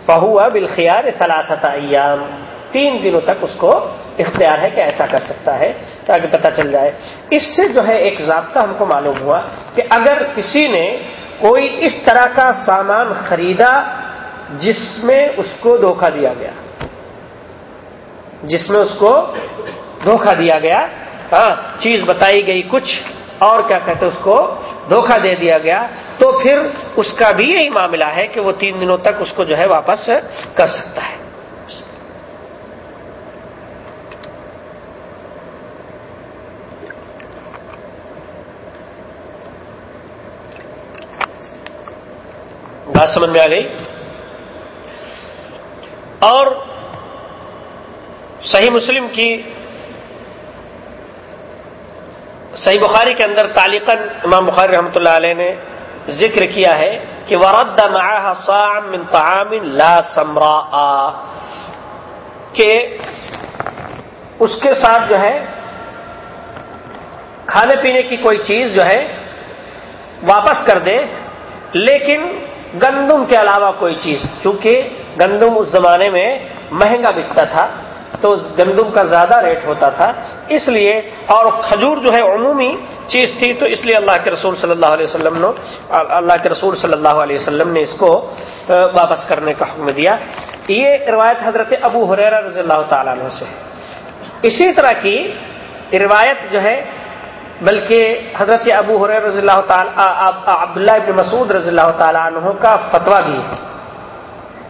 فہو بالخیار ثلاثت ایام۔ تین دنوں تک اس کو اختیار ہے کہ ایسا کر سکتا ہے تاکہ پتہ چل جائے۔ اس سے جو ہے ایک ضابطہ ہم کو معلوم ہوا کہ اگر کسی نے کوئی اس طرح کا سامان خریدا جس میں اس کو دھوکہ دیا گیا۔ جس میں اس کو دھوکہ دیا گیا۔ ہاں چیز بتائی گئی کچھ۔ اور کیا کہتے اس کو، دھوکہ دے دیا گیا۔ تو پھر اس کا بھی یہی معاملہ ہے کہ وہ تین دنوں تک اس کو جو ہے واپس کر سکتا ہے۔ بات سمجھ میں آ گئی؟ اور صحیح مسلم کی صحیح بخاری کے اندر تعلیقاً امام بخاری رحمۃ اللہ علیہ نے ذکر کیا ہے کہ ورد من طعام لا سمرا کہ اس کے ساتھ جو ہے کھانے پینے کی کوئی چیز جو ہے واپس کر دے، لیکن گندم کے علاوہ کوئی چیز، چونکہ گندم اس زمانے میں مہنگا بکتا تھا۔ تو گندم کا زیادہ ریٹ ہوتا تھا۔ اس لیے اور کھجور جو ہے عمومی چیز تھی، تو اس لیے اللہ کے رسول صلی اللہ علیہ وسلم نے اللہ کے رسول صلی اللہ علیہ وسلم نے اس کو واپس کرنے کا حکم دیا۔ یہ روایت حضرت ابو حریر رضی اللہ تعالیٰ عنہ سے اسی طرح کی روایت جو ہے، بلکہ حضرت ابو حریر رضی اللہ تعالیٰ عبداللہ ابن مسعود رضی اللہ تعالیٰ عنہ کا فتویٰ بھی ہے۔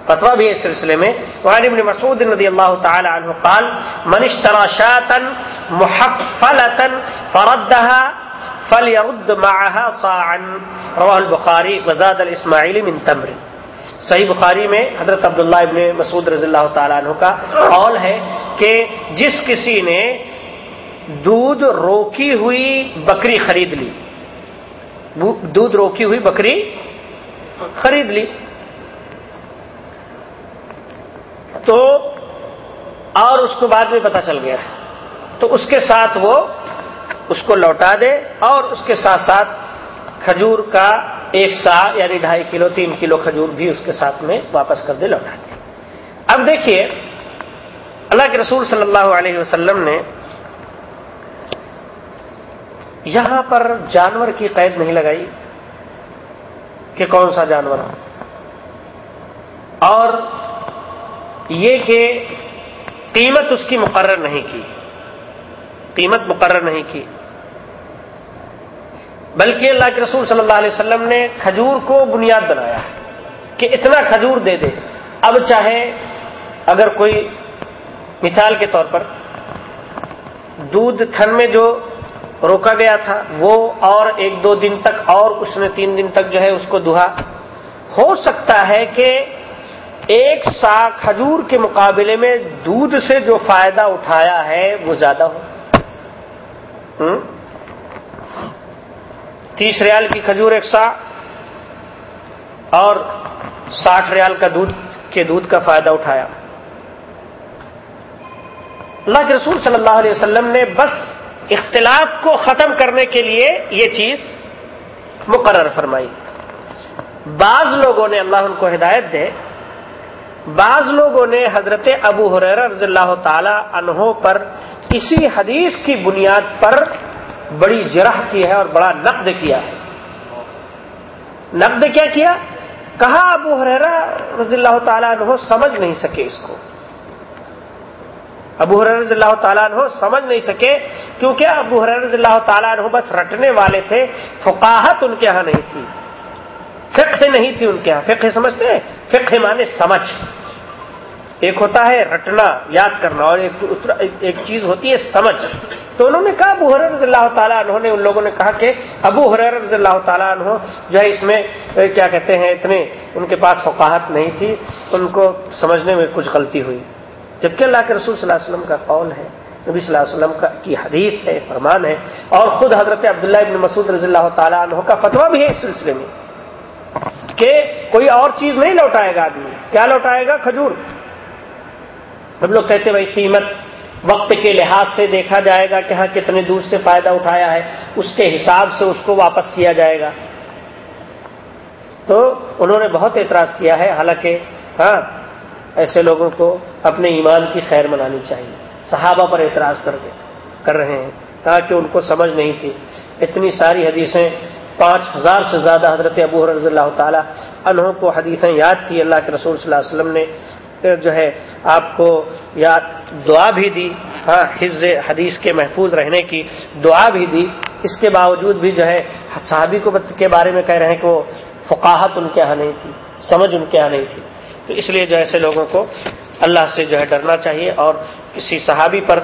فتوا بھی ہے اس سلسلے میں۔ وعن ابن مسعود رضی اللہ تعالی عنہ قال، من اشترى شاة محفلة فردها فليرد معها صاعا. رواه البخاری، وزاد الاسماعیلی من تمر۔ صحیح بخاری میں حضرت عبداللہ ابن مسعود رضی اللہ تعالیٰ عنہ کا قول ہے کہ جس کسی نے دودھ روکی ہوئی بکری خرید لی۔ دودھ روکی ہوئی بکری خرید لی۔ تو اور اس کو بعد میں پتا چل گیا۔ تو اس کے ساتھ وہ اس کو لوٹا دے اور اس کے ساتھ ساتھ کھجور کا ایک سا یعنی ڈھائی کلو، تین کلو کھجور بھی اس کے ساتھ میں واپس کر دے، لوٹا دے۔ اب دیکھیے، اللہ کے رسول صلی اللہ علیہ وسلم نے یہاں پر جانور کی قید نہیں لگائی کہ کون سا جانور اور یہ کہ قیمت اس کی مقرر نہیں کی۔ قیمت مقرر نہیں کی۔ بلکہ اللہ کے رسول صلی اللہ علیہ وسلم نے کھجور کو بنیاد بنایا کہ اتنا کھجور دے دے۔ اب چاہے اگر کوئی مثال کے طور پر دودھ تھن میں جو روکا گیا تھا، وہ اور ایک دو دن تک اور اس نے تین دن تک جو ہے اس کو دہا۔ ہو سکتا ہے کہ ایک سا کھجور کے مقابلے میں دودھ سے جو فائدہ اٹھایا ہے، وہ زیادہ ہو۔ تیس ریال کی کھجور ایک سا اور ساٹھ ریال کا دودھ، کے دودھ کا فائدہ اٹھایا۔ اللہ کے رسول صلی اللہ علیہ وسلم نے بس اختلاف کو ختم کرنے کے لیے یہ چیز مقرر فرمائی۔ بعض لوگوں نے اللہ ان کو ہدایت دے بعض لوگوں نے حضرت ابو حریر رضی اللہ تعالی انہوں پر اسی حدیث کی بنیاد پر بڑی جرح کی ہے اور بڑا نقد کیا ہے۔ نقد کیا کیا؟ کہا ابو حریرا رضی اللہ تعالیٰ عنہ سمجھ نہیں سکے اس کو۔ ابو حریر رضی اللہ تعالیٰ عنہ سمجھ نہیں سکے کیونکہ ابو حریر رضی اللہ تعالیٰ عنہ بس رٹنے والے تھے، فقاہت ان کے ہاں نہیں تھی۔ فقہ نہیں تھی ان کے ہاں۔ فقہ سمجھتے ہیں؟ فقہ مانے سمجھ۔ ایک ہوتا ہے رٹنا، یاد کرنا، اور ایک چیز ہوتی ہے سمجھ۔ تو انہوں نے کہا ابو حریر رضی اللہ تعالیٰ عنہ نے، ان لوگوں نے کہا کہ ابو حریر رضی اللہ تعالیٰ عنہ جو ہے اس میں کیا کہتے ہیں، اتنے ان کے پاس فقاہت نہیں تھی۔ ان کو سمجھنے میں کچھ غلطی ہوئی۔ جبکہ اللہ کے رسول صلی اللہ علیہ وسلم کا قول ہے، نبی صلی اللہ علیہ وسلم کا کی حدیث ہے، فرمان ہے۔ اور خود حضرت عبداللہ ابن مسعود رضی اللہ تعالیٰ عنہ کا فتویٰ بھی ہے اس سلسلے میں۔ کہ کوئی اور چیز نہیں لوٹائے گا آدمی۔ کیا لوٹائے گا؟ کھجور۔ ہم لوگ کہتے بھائی قیمت وقت کے لحاظ سے دیکھا جائے گا کہ ہاں کتنے دور سے فائدہ اٹھایا ہے، اس کے حساب سے اس کو واپس کیا جائے گا۔ تو انہوں نے بہت اعتراض کیا ہے، حالانکہ ہاں ایسے لوگوں کو اپنے ایمان کی خیر منانی چاہیے۔ صحابہ پر اعتراض کر کر رہے ہیں، تاکہ ان کو سمجھ نہیں تھی۔ اتنی ساری حدیثیں پانچ ہزار سے زیادہ حضرت ابو رضی اللہ تعالیٰ انہوں کو حدیثیں یاد تھی اللہ کے رسول صلی اللہ علیہ وسلم نے جو ہے آپ کو یا دعا بھی دی ہاں حز حدیث کے محفوظ رہنے کی دعا بھی دی۔ اس کے باوجود بھی جو ہے صحابی کو کے بارے میں کہہ رہے ہیں کہ وہ فقاہت ان کے یہاں نہیں تھی، سمجھ ان کے یہاں نہیں تھی۔ تو اس لیے جو ایسے لوگوں کو اللہ سے جو ہے ڈرنا چاہیے اور کسی صحابی پر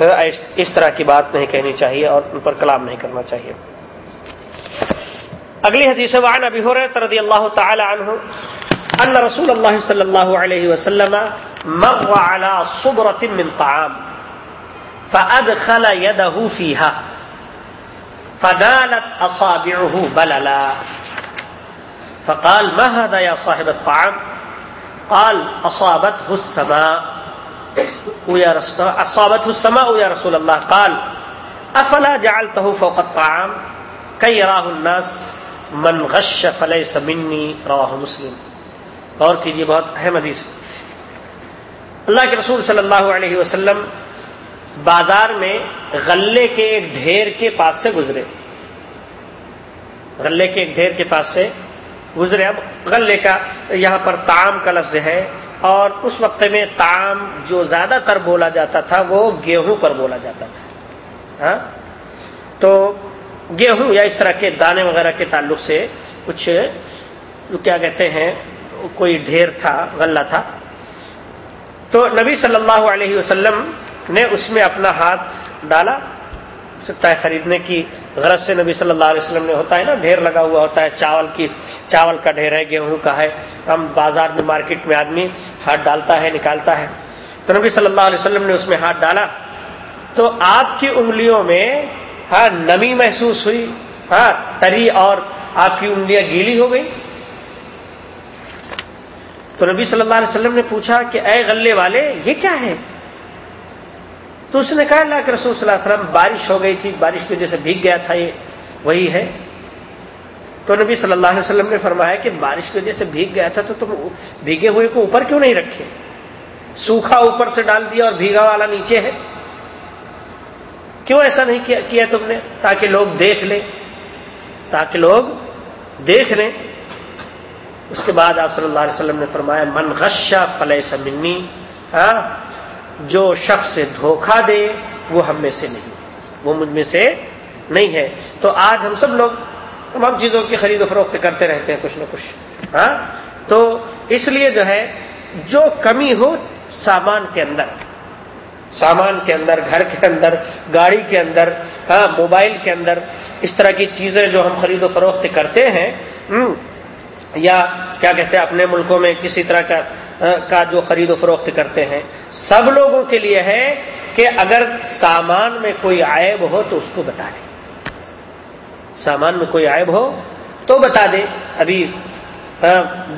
ہاں، اس طرح کی بات نہیں کہنی چاہیے اور ان پر کلام نہیں کرنا چاہیے۔ اگلی حدیث وعن ابی حریرہ رضی اللہ تعالی عنہ، ان رسول اللہ صلی اللہ علیہ وسلم مغ على صبرة من طعام، فادخل يده فيها فدالت اصابعه بللا، فقال ما هذا يا صاحب الطعام؟ قال اصابته السماء ويا رسول اصابته السماء يا رسول الله قال افلا جعلته فوق الطعام كي يراه الناس؟ من غش فليس مني رواه مسلم۔ غور کیجیے بہت اہم حدیث اللہ کے رسول صلی اللہ علیہ وسلم بازار میں غلے کے ایک ڈھیر کے پاس سے گزرے۔ غلے کے ایک ڈھیر کے پاس سے گزرے۔ اب غلے کا یہاں پر تام کا لفظ ہے اور اس وقت میں تام جو زیادہ تر بولا جاتا تھا وہ گیہوں پر بولا جاتا تھا۔ ہاں؟ گیہوں یا اس طرح کے دانے وغیرہ کے تعلق سے کچھ کیا کہتے ہیں، کوئی ڈھیر تھا، غلہ تھا۔ تو نبی صلی اللہ علیہ وسلم نے اس میں اپنا ہاتھ ڈالا۔ سکتا ہے خریدنے کی غرض سے نبی صلی اللہ علیہ وسلم نے ہوتا ہے نا، ڈھیر لگا ہوا ہوتا ہے، چاول کی، چاول کا ڈھیر ہے، گیہوں کا ہے۔ ہم بازار میں مارکیٹ میں آدمی ہاتھ ڈالتا ہے، نکالتا ہے۔ تو نبی صلی اللہ علیہ وسلم نے اس میں ہاتھ ڈالا۔ تو آپ کی انگلیوں میں ہاں نمی محسوس ہوئی۔ ہاں تری اور آپ کی انگلیاں گیلی ہو گئی تو نبی صلی اللہ علیہ وسلم نے پوچھا کہ، اے غلے والے، یہ کیا ہے؟ تو اس نے کہا، اللہ کہ رسول صلی اللہ علیہ وسلم، بارش ہو گئی تھی۔ بارش کی وجہ سے بھیگ گیا تھا، یہ وہی ہے۔ تو نبی صلی اللہ علیہ وسلم نے فرمایا کہ، بارش کی وجہ سے بھیگ گیا تھا، تو تم بھیگے ہوئے کو اوپر کیوں نہیں رکھے؟ سوکھا اوپر سے ڈال دیا اور بھیگا والا نیچے ہے۔ کیوں ایسا نہیں کیا کیا تم نے؟ تاکہ لوگ دیکھ لیں۔ تاکہ لوگ دیکھ لیں۔ اس کے بعد آپ صلی اللہ علیہ وسلم نے فرمایا، من غشہ فلح سمنی ہاں؟ جو شخص سے دھوکہ دے، وہ ہم میں سے نہیں، وہ مجھ میں سے نہیں ہے۔ تو آج ہم سب لوگ تمام چیزوں کی خرید و فروخت کرتے رہتے ہیں، کچھ نہ کچھ۔ ہاں؟ تو اس لیے جو ہے، جو کمی ہو، سامان کے اندر۔ سامان کے اندر، گھر کے اندر، گاڑی کے اندر ہاں موبائل کے اندر، اس طرح کی چیزیں جو ہم خرید و فروخت کرتے ہیں یا کیا کہتے ہیں، اپنے ملکوں میں کسی طرح کا کا جو خرید و فروخت کرتے ہیں، سب لوگوں کے لیے ہے کہ اگر سامان میں کوئی عائب ہو تو اس کو بتا دیں سامان میں کوئی عائب ہو تو بتا دے۔ ابھی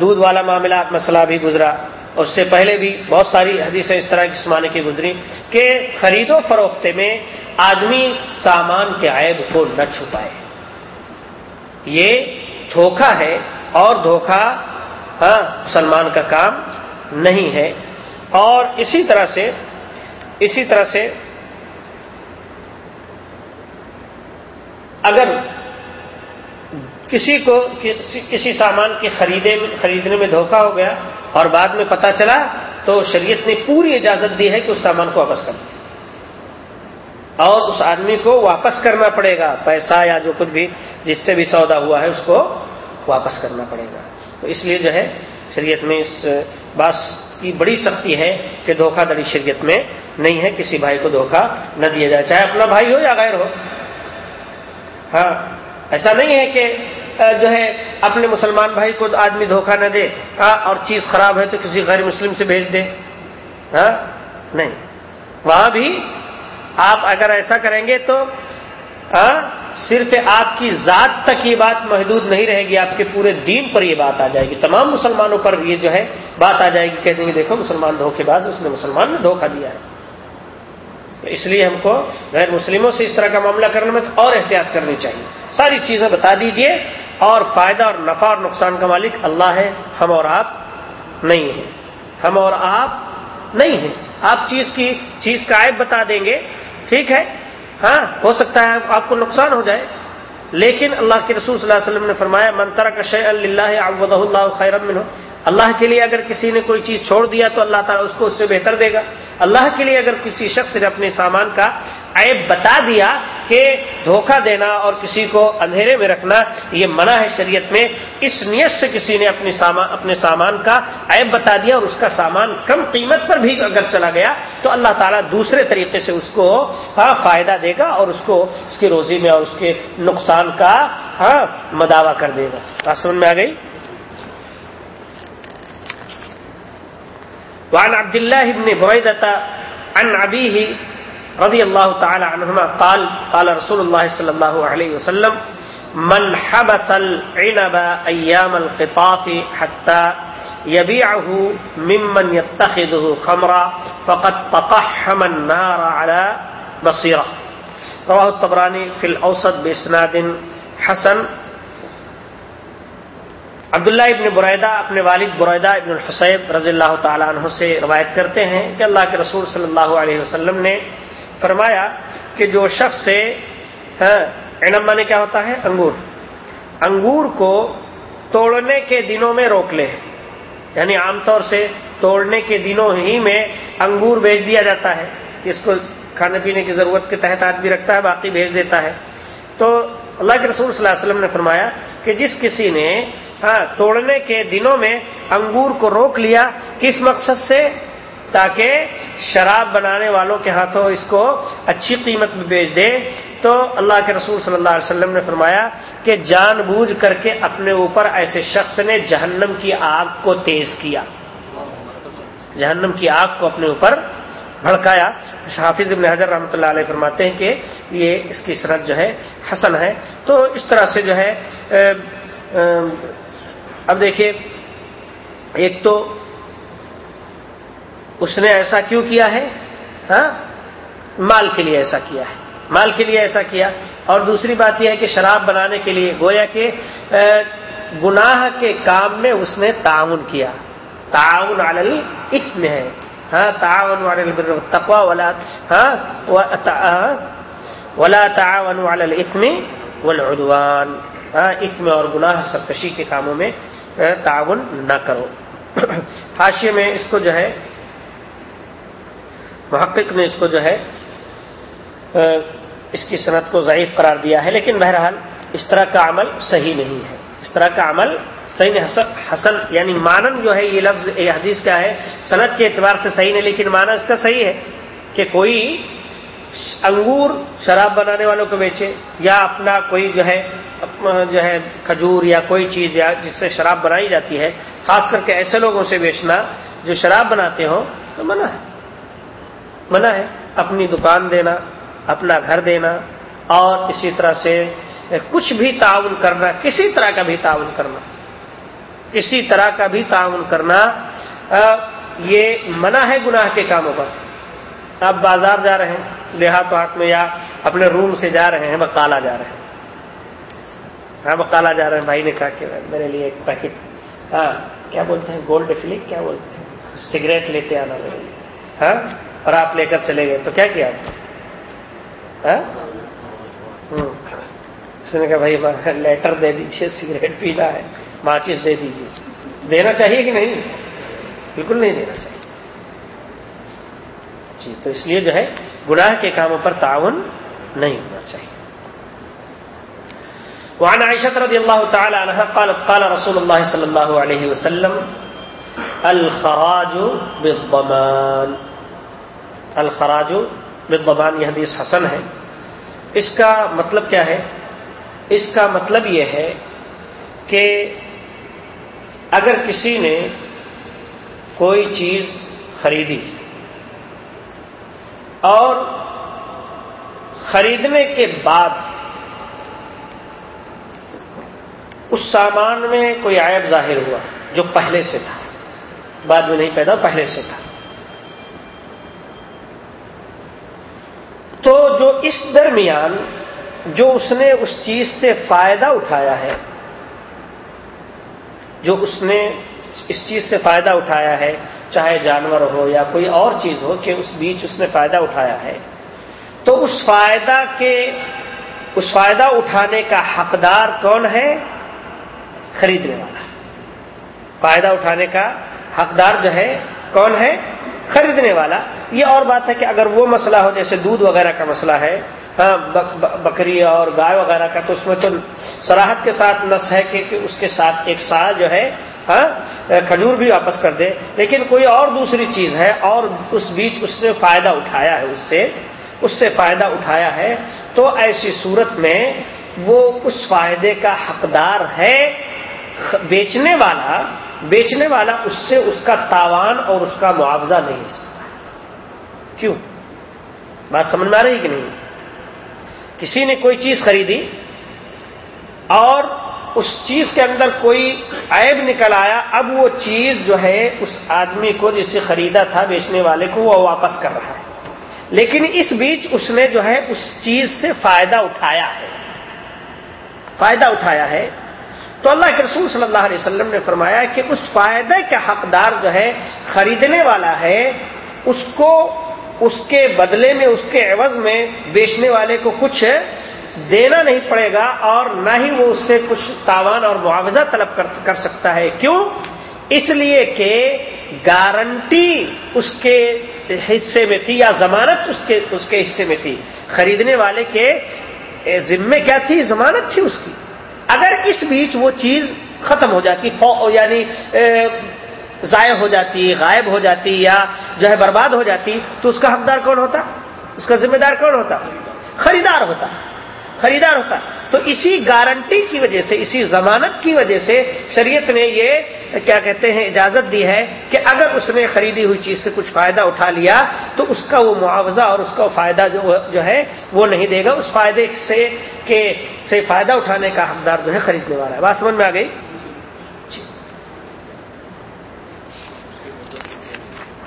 دودھ والا معاملہ مسئلہ بھی گزرا۔ اس سے پہلے بھی بہت ساری حدیثیں اس طرح کی سمانے کی گزری کہ خرید و فروخت میں آدمی سامان کے عیب کو نہ چھپائے۔ یہ دھوکھا ہے اور دھوکھا ہاں مسلمان کا کام نہیں ہے۔ اور اسی طرح سے، اسی طرح سے اگر کسی کو، کسی سامان کے خریدنے میں دھوکہ ہو گیا اور بعد میں پتا چلا تو شریعت نے پوری اجازت دی ہے کہ اس سامان کو واپس کر دیں اور اس آدمی کو واپس کرنا پڑے گا۔ پیسہ یا جو کچھ بھی جس سے بھی سودا ہوا ہے اس کو واپس کرنا پڑے گا۔ تو اس لیے جو ہے شریعت میں اس بات کی بڑی سختی ہے کہ دھوکہ دڑی شریعت میں نہیں ہے، کسی بھائی کو دھوکہ نہ دیا جائے، چاہے اپنا بھائی ہو یا غیر ہو۔ ہاں ایسا نہیں ہے کہ جو ہے، اپنے مسلمان بھائی کو آدمی دھوکہ نہ دے اور چیز خراب ہے تو کسی غیر مسلم سے بھیج دے۔ ہاں نہیں۔ وہاں بھی آپ اگر ایسا کریں گے تو صرف آپ کی ذات تک یہ بات محدود نہیں رہے گی، آپ کے پورے دین پر یہ بات آ جائے گی۔ تمام مسلمانوں پر یہ جو ہے، بات آ جائے گی، کہہ دیں گے، دیکھو، مسلمان دھوکے باز اس نے مسلمان نے دھوکہ دیا ہے۔ تو اس لیے ہم کو غیر مسلموں سے اس طرح کا معاملہ کرنے میں اور احتیاط کرنی چاہیے۔ ساری چیزیں بتا دیجیے۔ اور فائدہ اور نفع اور نقصان کا مالک اللہ ہے، ہم اور آپ نہیں ہیں۔ ہم اور آپ نہیں ہیں۔ آپ چیز کی، چیز کا عیب بتا دیں گے۔ ٹھیک ہے؟ ہاں ہو سکتا ہے آپ کو نقصان ہو جائے۔ لیکن اللہ کے رسول صلی اللہ علیہ وسلم نے فرمایا منترا کا شع اللہ اللہ خیر ہو اللہ کے لیے اگر کسی نے کوئی چیز چھوڑ دیا تو اللہ تعالیٰ اس کو اس سے بہتر دے گا۔ اللہ کے لیے اگر کسی شخص نے اپنے سامان کا عیب بتا دیا کہ دھوکہ دینا اور کسی کو اندھیرے میں رکھنا یہ منع ہے شریعت میں۔ اس نیت سے کسی نے اپنے سامان اپنے سامان کا عیب بتا دیا اور اس کا سامان کم قیمت پر بھی اگر چلا گیا تو اللہ تعالیٰ دوسرے طریقے سے اس کو ہاں فائدہ دے گا اور اس کو اس کی روزی میں اور اس کے نقصان کا ہاں مداوع کر دے گا۔ سمجھ میں آ گئی؟ وعن عبد الله بن بريدة عن أبيه رضي الله تعالى عنهما قال قال رسول الله صلى الله عليه وسلم، من حبس العنب أيام القطاف حتى يبيعه ممن يتخذه خمرا فقد تقحم النار على بصيرة رواه الطبراني في الأوسط بإسناد حسن. عبداللہ ابن برعیدہ اپنے والد برعیدہ ابن الحسیب رضی اللہ تعالیٰ عنہ سے روایت کرتے ہیں کہ اللہ کے رسول صلی اللہ علیہ وسلم نے فرمایا کہ جو شخص سے ہاں، اینما نے کیا ہوتا ہے؟ انگور۔ انگور کو توڑنے کے دنوں میں روک لے۔ یعنی عام طور سے توڑنے کے دنوں ہی میں انگور بھیج دیا جاتا ہے۔ اس کو کھانے پینے کی ضرورت کے تحت آدمی رکھتا ہے، باقی بھیج دیتا ہے۔ تو اللہ کے رسول صلی اللہ علیہ وسلم نے فرمایا کہ جس کسی نے ہاں توڑنے کے دنوں میں انگور کو روک لیا، کس مقصد سے؟ تاکہ شراب بنانے والوں کے ہاتھوں اس کو اچھی قیمت میں بیچ دے۔ تو اللہ کے رسول صلی اللہ علیہ وسلم نے فرمایا کہ جان بوجھ کر کے اپنے اوپر ایسے شخص نے جہنم کی آگ کو تیز کیا۔ جہنم کی آگ کو اپنے اوپر بھڑکایا۔ حافظ ابن حضر رحمۃ اللہ علیہ فرماتے ہیں کہ یہ اس کی صنعت جو ہے حسن ہے۔ تو اس طرح سے جو ہے اب دیکھیے، ایک تو اس نے ایسا کیوں کیا ہے؟ ہاں؟ مال کے لیے ایسا کیا ہے۔ مال کے لیے ایسا کیا۔ اور دوسری بات یہ ہے کہ شراب بنانے کے لیے گویا کہ گناہ کے کام میں اس نے تعاون کیا۔ تعاون علی الاثم ہے۔ ہاں؟ تعاون علی البر والتقوى ولا ہاں؟ ولا تعاون علی الاثم والعدوان۔ ہاں؟ اسم اور گناہ سرکشی کے کاموں میں تعاون نہ کرو۔ حاشیے میں اس کو جو ہے محقق نے اس کو جو ہے اس کی صنعت کو ضعیف قرار دیا ہے، لیکن بہرحال اس طرح کا عمل صحیح نہیں ہے۔ اس طرح کا عمل صحیح نہیں حسن یعنی مانن جو ہے، یہ لفظ، یہ حدیث کیا ہے، صنعت کے اعتبار سے صحیح نہیں، لیکن مانا اس کا صحیح ہے کہ کوئی انگور شراب بنانے والوں کو بیچے یا اپنا کوئی جو ہے جو ہے کھجور یا کوئی چیز یا جس سے شراب بنائی جاتی ہے، خاص کر کے ایسے لوگوں سے بیچنا جو شراب بناتے ہوں، تو منع ہے۔ منع ہے، اپنی دکان دینا، اپنا گھر دینا، اور اسی طرح سے کچھ بھی تعاون کرنا، کسی طرح کا بھی تعاون کرنا، کسی طرح کا بھی تعاون کرنا یہ منع ہے گناہ کے کاموں پر۔ آپ بازار جا رہے ہیں دیہات ہاتھ میں یا اپنے روم سے جا رہے ہیں بکالا جا رہے ہیں۔ ہاں بکالا جا رہے ہیں، بھائی نے کہا کہ میرے لیے ایک پیکٹ ہاں کیا بولتے ہیں؟ گولڈ فلک کیا بولتے ہیں؟ سگریٹ لیتے آنا میرے لیے۔ ہاں؟ اور آپ لے کر چلے گئے، تو کیا کیا؟ ہاں؟ اس نے کہا، بھائی لیٹر دے دیجیے سگریٹ پینا ہے، ماچس دے دیجیے دینا چاہیے کہ نہیں؟ بالکل نہیں دینا چاہیے۔ جی تو اس لیے جو ہے، گناہ کے کاموں پر تعاون نہیں ہونا چاہیے۔ وعن عائشة رضي الله تعالى عنها قالت، قال رسول الله صلى الله عليه وسلم، الخراج بالضمان۔ الخراج بالضمان، یہ حدیث حسن ہے۔ اس کا مطلب کیا ہے؟ اس کا مطلب یہ ہے کہ اگر کسی نے کوئی چیز خریدی اور خریدنے کے بعد اس سامان میں کوئی عائب ظاہر ہوا جو پہلے سے تھا، بعد میں نہیں پیدا، پہلے سے تھا تو جو اس درمیان جو اس نے اس چیز سے فائدہ اٹھایا ہے، جو اس نے اس چیز سے فائدہ اٹھایا ہے، چاہے جانور ہو یا کوئی اور چیز ہو کہ اس بیچ اس نے فائدہ اٹھایا ہے، تو اس فائدہ کے، اس فائدہ اٹھانے کا حقدار کون ہے؟ خریدنے والا۔ فائدہ اٹھانے کا حقدار جو ہے، کون ہے؟ خریدنے والا۔ یہ اور بات ہے کہ اگر وہ مسئلہ ہو، جیسے دودھ وغیرہ کا مسئلہ ہے ہاں بکری اور گائے وغیرہ کا، تو اس میں تو سراہد کے ساتھ نس ہے کہ اس کے ساتھ ایک سال جو ہے ہاں کھجور بھی واپس کر دے۔ لیکن کوئی اور دوسری چیز ہے اور اس بیچ اس نے فائدہ اٹھایا ہے، اس سے اس سے فائدہ اٹھایا ہے، تو ایسی صورت میں وہ اس فائدے کا حقدار ہے بیچنے والا بیچنے والا اس سے اس کا تاوان اور اس کا معاوضہ نہیں لے سکتا۔ کیوں؟ بات سمجھ میں آ رہی کہ نہیں؟ کسی نے کوئی چیز خریدی اور اس چیز کے اندر کوئی عیب نکل آیا، اب وہ چیز جو ہے اس آدمی کو جس سے خریدا تھا بیچنے والے کو وہ واپس کر رہا ہے۔ لیکن اس بیچ اس نے جو ہے اس چیز سے فائدہ اٹھایا ہے۔ فائدہ اٹھایا ہے۔ تو اللہ کے رسول صلی اللہ علیہ وسلم نے فرمایا کہ اس فائدے کا حقدار جو ہے خریدنے والا ہے، اس کو اس کے بدلے میں، اس کے عوض میں بیچنے والے کو کچھ دینا نہیں پڑے گا اور نہ ہی وہ اس سے کچھ تاوان اور معاوضہ طلب کر سکتا ہے۔ کیوں؟ اس لیے کہ گارنٹی اس کے حصے میں تھی یا ضمانت اس کے اس کے حصے میں تھی۔ خریدنے والے کے ذمے کیا تھی؟ ضمانت تھی اس کی۔ اگر اس بیچ وہ چیز ختم ہو جاتی یعنی ضائع ہو جاتی، غائب ہو جاتی یا جو ہے برباد ہو جاتی، تو اس کا حقدار کون ہوتا؟ اس کا ذمہ دار کون ہوتا؟ خریدار ہوتا۔ خریدار ہوتا تو اسی گارنٹی کی وجہ سے اسی ضمانت کی وجہ سے شریعت نے یہ کیا کہتے ہیں اجازت دی ہے کہ اگر اس نے خریدی ہوئی چیز سے کچھ فائدہ اٹھا لیا تو اس کا وہ معاوضہ اور اس کا فائدہ جو ہے وہ نہیں دے گا۔ اس فائدے سے کہ سے فائدہ اٹھانے کا حقدار جو ہے خریدنے والا ہے۔ بات سمجھ میں آ گئی؟ جی,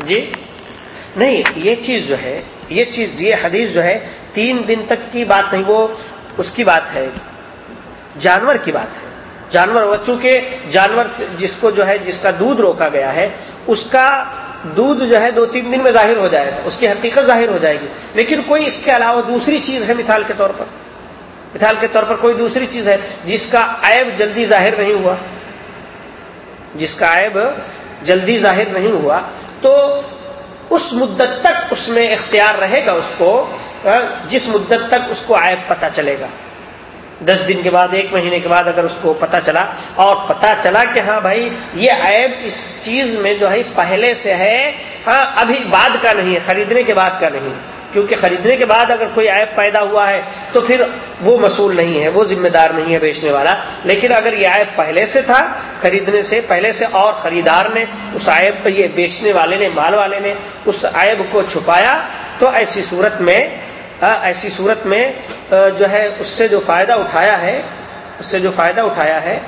جی؟ نہیں یہ چیز جو ہے یہ چیز یہ حدیث جو ہے تین دن تک کی بات نہیں۔ وہ اس کی بات ہے، جانور کی بات ہے۔ جانور چونکہ جانور جس کو جو ہے، جس کا دودھ روکا گیا ہے، اس کا دودھ جو ہے، دو تین دن میں ظاہر ہو جائے گا، اس کی حقیقت ظاہر ہو جائے گی۔ لیکن کوئی اس کے علاوہ دوسری چیز ہے، مثال کے طور پر۔ مثال کے طور پر کوئی دوسری چیز ہے جس کا عیب جلدی ظاہر نہیں ہوا۔ جس کا عیب جلدی ظاہر نہیں ہوا، تو اس مدت تک اس میں اختیار رہے گا اس کو جس مدت تک اس کو عیب پتا چلے گا۔ دس دن کے بعد، ایک مہینے کے بعد اگر اس کو پتا چلا، اور پتا چلا کہ ہاں بھائی، یہ عیب اس چیز میں جو ہے، پہلے سے ہے ہاں ابھی بعد کا نہیں ہے، خریدنے کے بعد کا نہیں کیونکہ خریدنے کے بعد اگر کوئی عیب پیدا ہوا ہے، تو پھر وہ مصول نہیں ہے، وہ ذمہ دار نہیں ہے بیچنے والا۔ لیکن اگر یہ عیب پہلے سے تھا، خریدنے سے پہلے سے اور خریدار نے، اس عیب یہ بیچنے والے نے، مال والے نے، اس عیب کو چھپایا، تو ایسی صورت میں ہاں، ایسی صورت میں جو ہے، اس سے جو فائدہ اٹھایا ہے، اس سے جو فائدہ اٹھایا ہے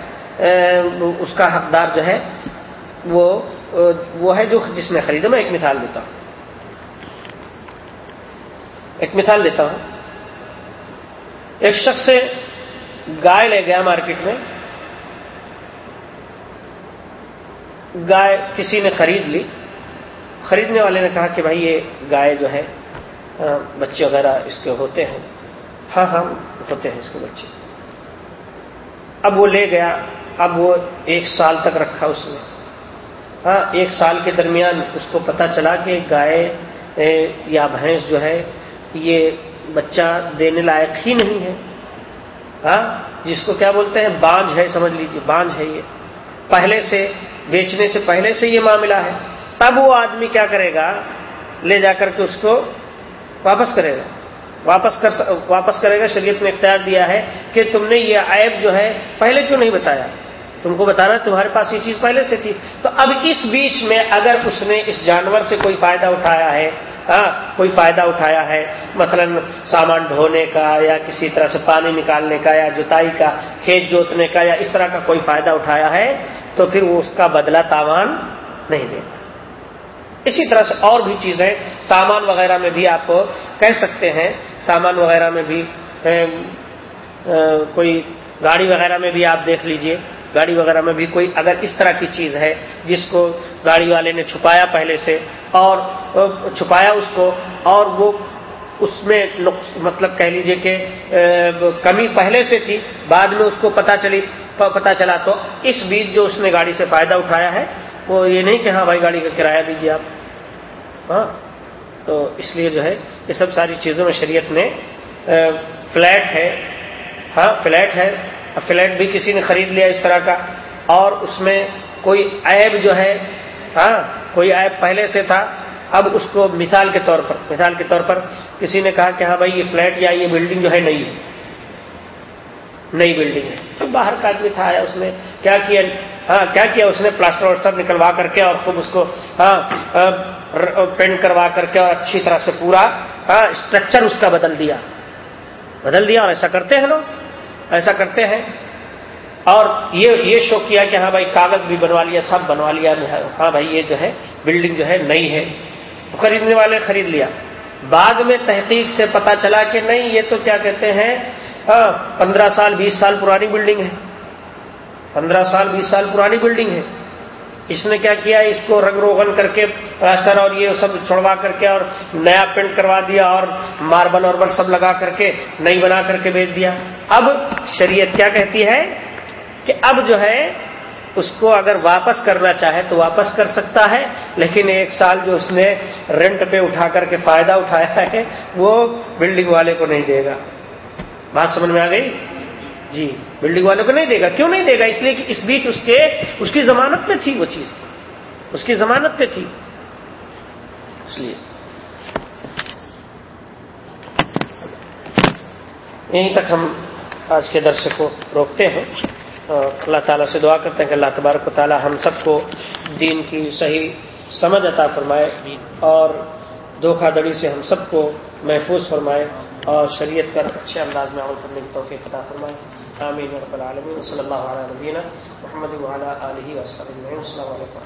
اس کا حقدار جو ہے، وہ وہ ہے جو جس نے خریدا میں ایک مثال دیتا ہوں۔ ایک مثال دیتا ہوں۔ ایک شخص سے گائے لے گیا مارکیٹ میں۔ گائے کسی نے خرید لی۔ خریدنے والے نے کہا کہ بھائی، یہ گائے جو ہے بچے وغیرہ اس کے ہوتے ہیں۔ ہاں ہاں ہوتے ہیں اس کے بچے۔ اب وہ لے گیا، اب وہ ایک سال تک رکھا اس نے۔ ہاں ایک سال کے درمیان اس کو پتا چلا کہ گائے یا بھینس جو ہے، یہ بچہ دینے لائق ہی نہیں ہے۔ ہاں جس کو کیا بولتے ہیں، بانج ہے، سمجھ لیجیے، بانج ہے یہ۔ پہلے سے، بیچنے سے پہلے سے یہ معاملہ ہے۔ تب وہ آدمی کیا کرے گا، لے جا کر کے اس کو واپس کرے گا۔ واپس کر واپس کرے گا، شریعت نے اختیار دیا ہے کہ تم نے یہ عیب جو ہے پہلے کیوں نہیں بتایا؟ تم کو بتانا تمہارے پاس یہ چیز پہلے سے تھی۔ تو اب اس بیچ میں اگر اس نے اس جانور سے کوئی فائدہ اٹھایا ہے ہاں کوئی فائدہ اٹھایا ہے، مثلا سامان ڈھونے کا یا کسی طرح سے پانی نکالنے کا یا جتائی کا، کھیت جوتنے کا یا اس طرح کا کوئی فائدہ اٹھایا ہے، تو پھر وہ اس کا بدلہ تاوان نہیں دے اسی طرح سے اور بھی چیزیں سامان وغیرہ میں بھی آپ کہہ سکتے ہیں، سامان وغیرہ میں بھی کوئی گاڑی وغیرہ میں بھی آپ دیکھ لیجیے۔ گاڑی وغیرہ میں بھی کوئی اگر اس طرح کی چیز ہے جس کو گاڑی والے نے چھپایا پہلے سے اور چھپایا اس کو اور وہ اس میں مطلب کہہ لیجیے کہ کمی پہلے سے تھی، بعد میں اس کو پتا چلی پتا چلا تو اس بیچ جو اس نے گاڑی سے فائدہ اٹھایا ہے وہ یہ نہیں کہ ہاں بھائی گاڑی کا کرایہ دیجیے آپ۔ ہاں تو اس لیے جو ہے یہ سب ساری چیزوں میں شریعت نے فلیٹ ہے۔ ہاں فلیٹ ہے۔ فلیٹ بھی کسی نے خرید لیا اس طرح کا۔ اور اس میں کوئی عیب جو ہے ہاں کوئی عیب پہلے سے تھا، اب اس کو مثال کے طور پر، مثال کے طور پر کسی نے کہا کہ ہاں بھائی یہ فلیٹ یا یہ بلڈنگ جو ہے نئی ہے۔ نئی بلڈنگ ہے۔ باہر کا آدمی تھا، اس نے کیا کیا؟ ہاں کیا کیا؟ اس نے پلاسٹر وسٹر نکلوا کر کے اور خوب اس کو ہاں پینٹ کروا کر کے اور اچھی طرح سے پورا ہاں، اسٹرکچر اس کا بدل دیا۔ بدل دیا اور ایسا کرتے ہیں لوگ، ایسا کرتے ہیں۔ اور یہ یہ شو کیا کہ ہاں بھائی، کاغذ بھی بنوا لیا، سب بنوا لیا۔ ہاں بھائی، یہ جو ہے بلڈنگ جو ہے نئی ہے۔ خریدنے والے خرید لیا۔ بعد میں تحقیق سے پتا چلا کہ نہیں، یہ تو کیا کہتے ہیں ہاں پندرہ سال، بیس سال پرانی بلڈنگ ہے۔ پندرہ سال، بیس سال پرانی بلڈنگ ہے۔ اس نے کیا کیا؟ اس کو رنگ روغن کر کے پلاسٹر اور یہ سب چھوڑوا کر کے اور نیا پینٹ کروا دیا اور ماربل اور سب لگا کر کے نئی بنا کر کے بیچ دیا۔ اب شریعت کیا کہتی ہے کہ اب جو ہے، اس کو اگر واپس کرنا چاہے تو واپس کر سکتا ہے، لیکن ایک سال جو اس نے رینٹ پہ اٹھا کر کے فائدہ اٹھایا ہے، وہ بلڈنگ والے کو نہیں دے گا۔ بات سمجھ میں آ گئی؟ جی بلڈنگ والوں کو نہیں دے گا۔ کیوں نہیں دے گا؟ اس لیے کہ اس بیچ اس کے، اس کی ضمانت میں تھی وہ چیز۔ اس کی ضمانت پہ تھی۔ اس لیے۔ یہیں تک ہم آج کے درس کو روکتے ہیں۔ اللہ تعالیٰ سے دعا کرتے ہیں کہ اللہ تبارک و تعالیٰ ہم سب کو دین کی صحیح سمجھ عطا فرمائے اور دھوکھا دڑی سے ہم سب کو محفوظ فرمائے۔ اور شریعت پر اچھے انداز میں عمل کرنے کی توفیق عطا فرمائے۔ آمین رب العالمین۔ صلی اللہ علیہ نبینا محمد علیہ وسلم السلام علیکم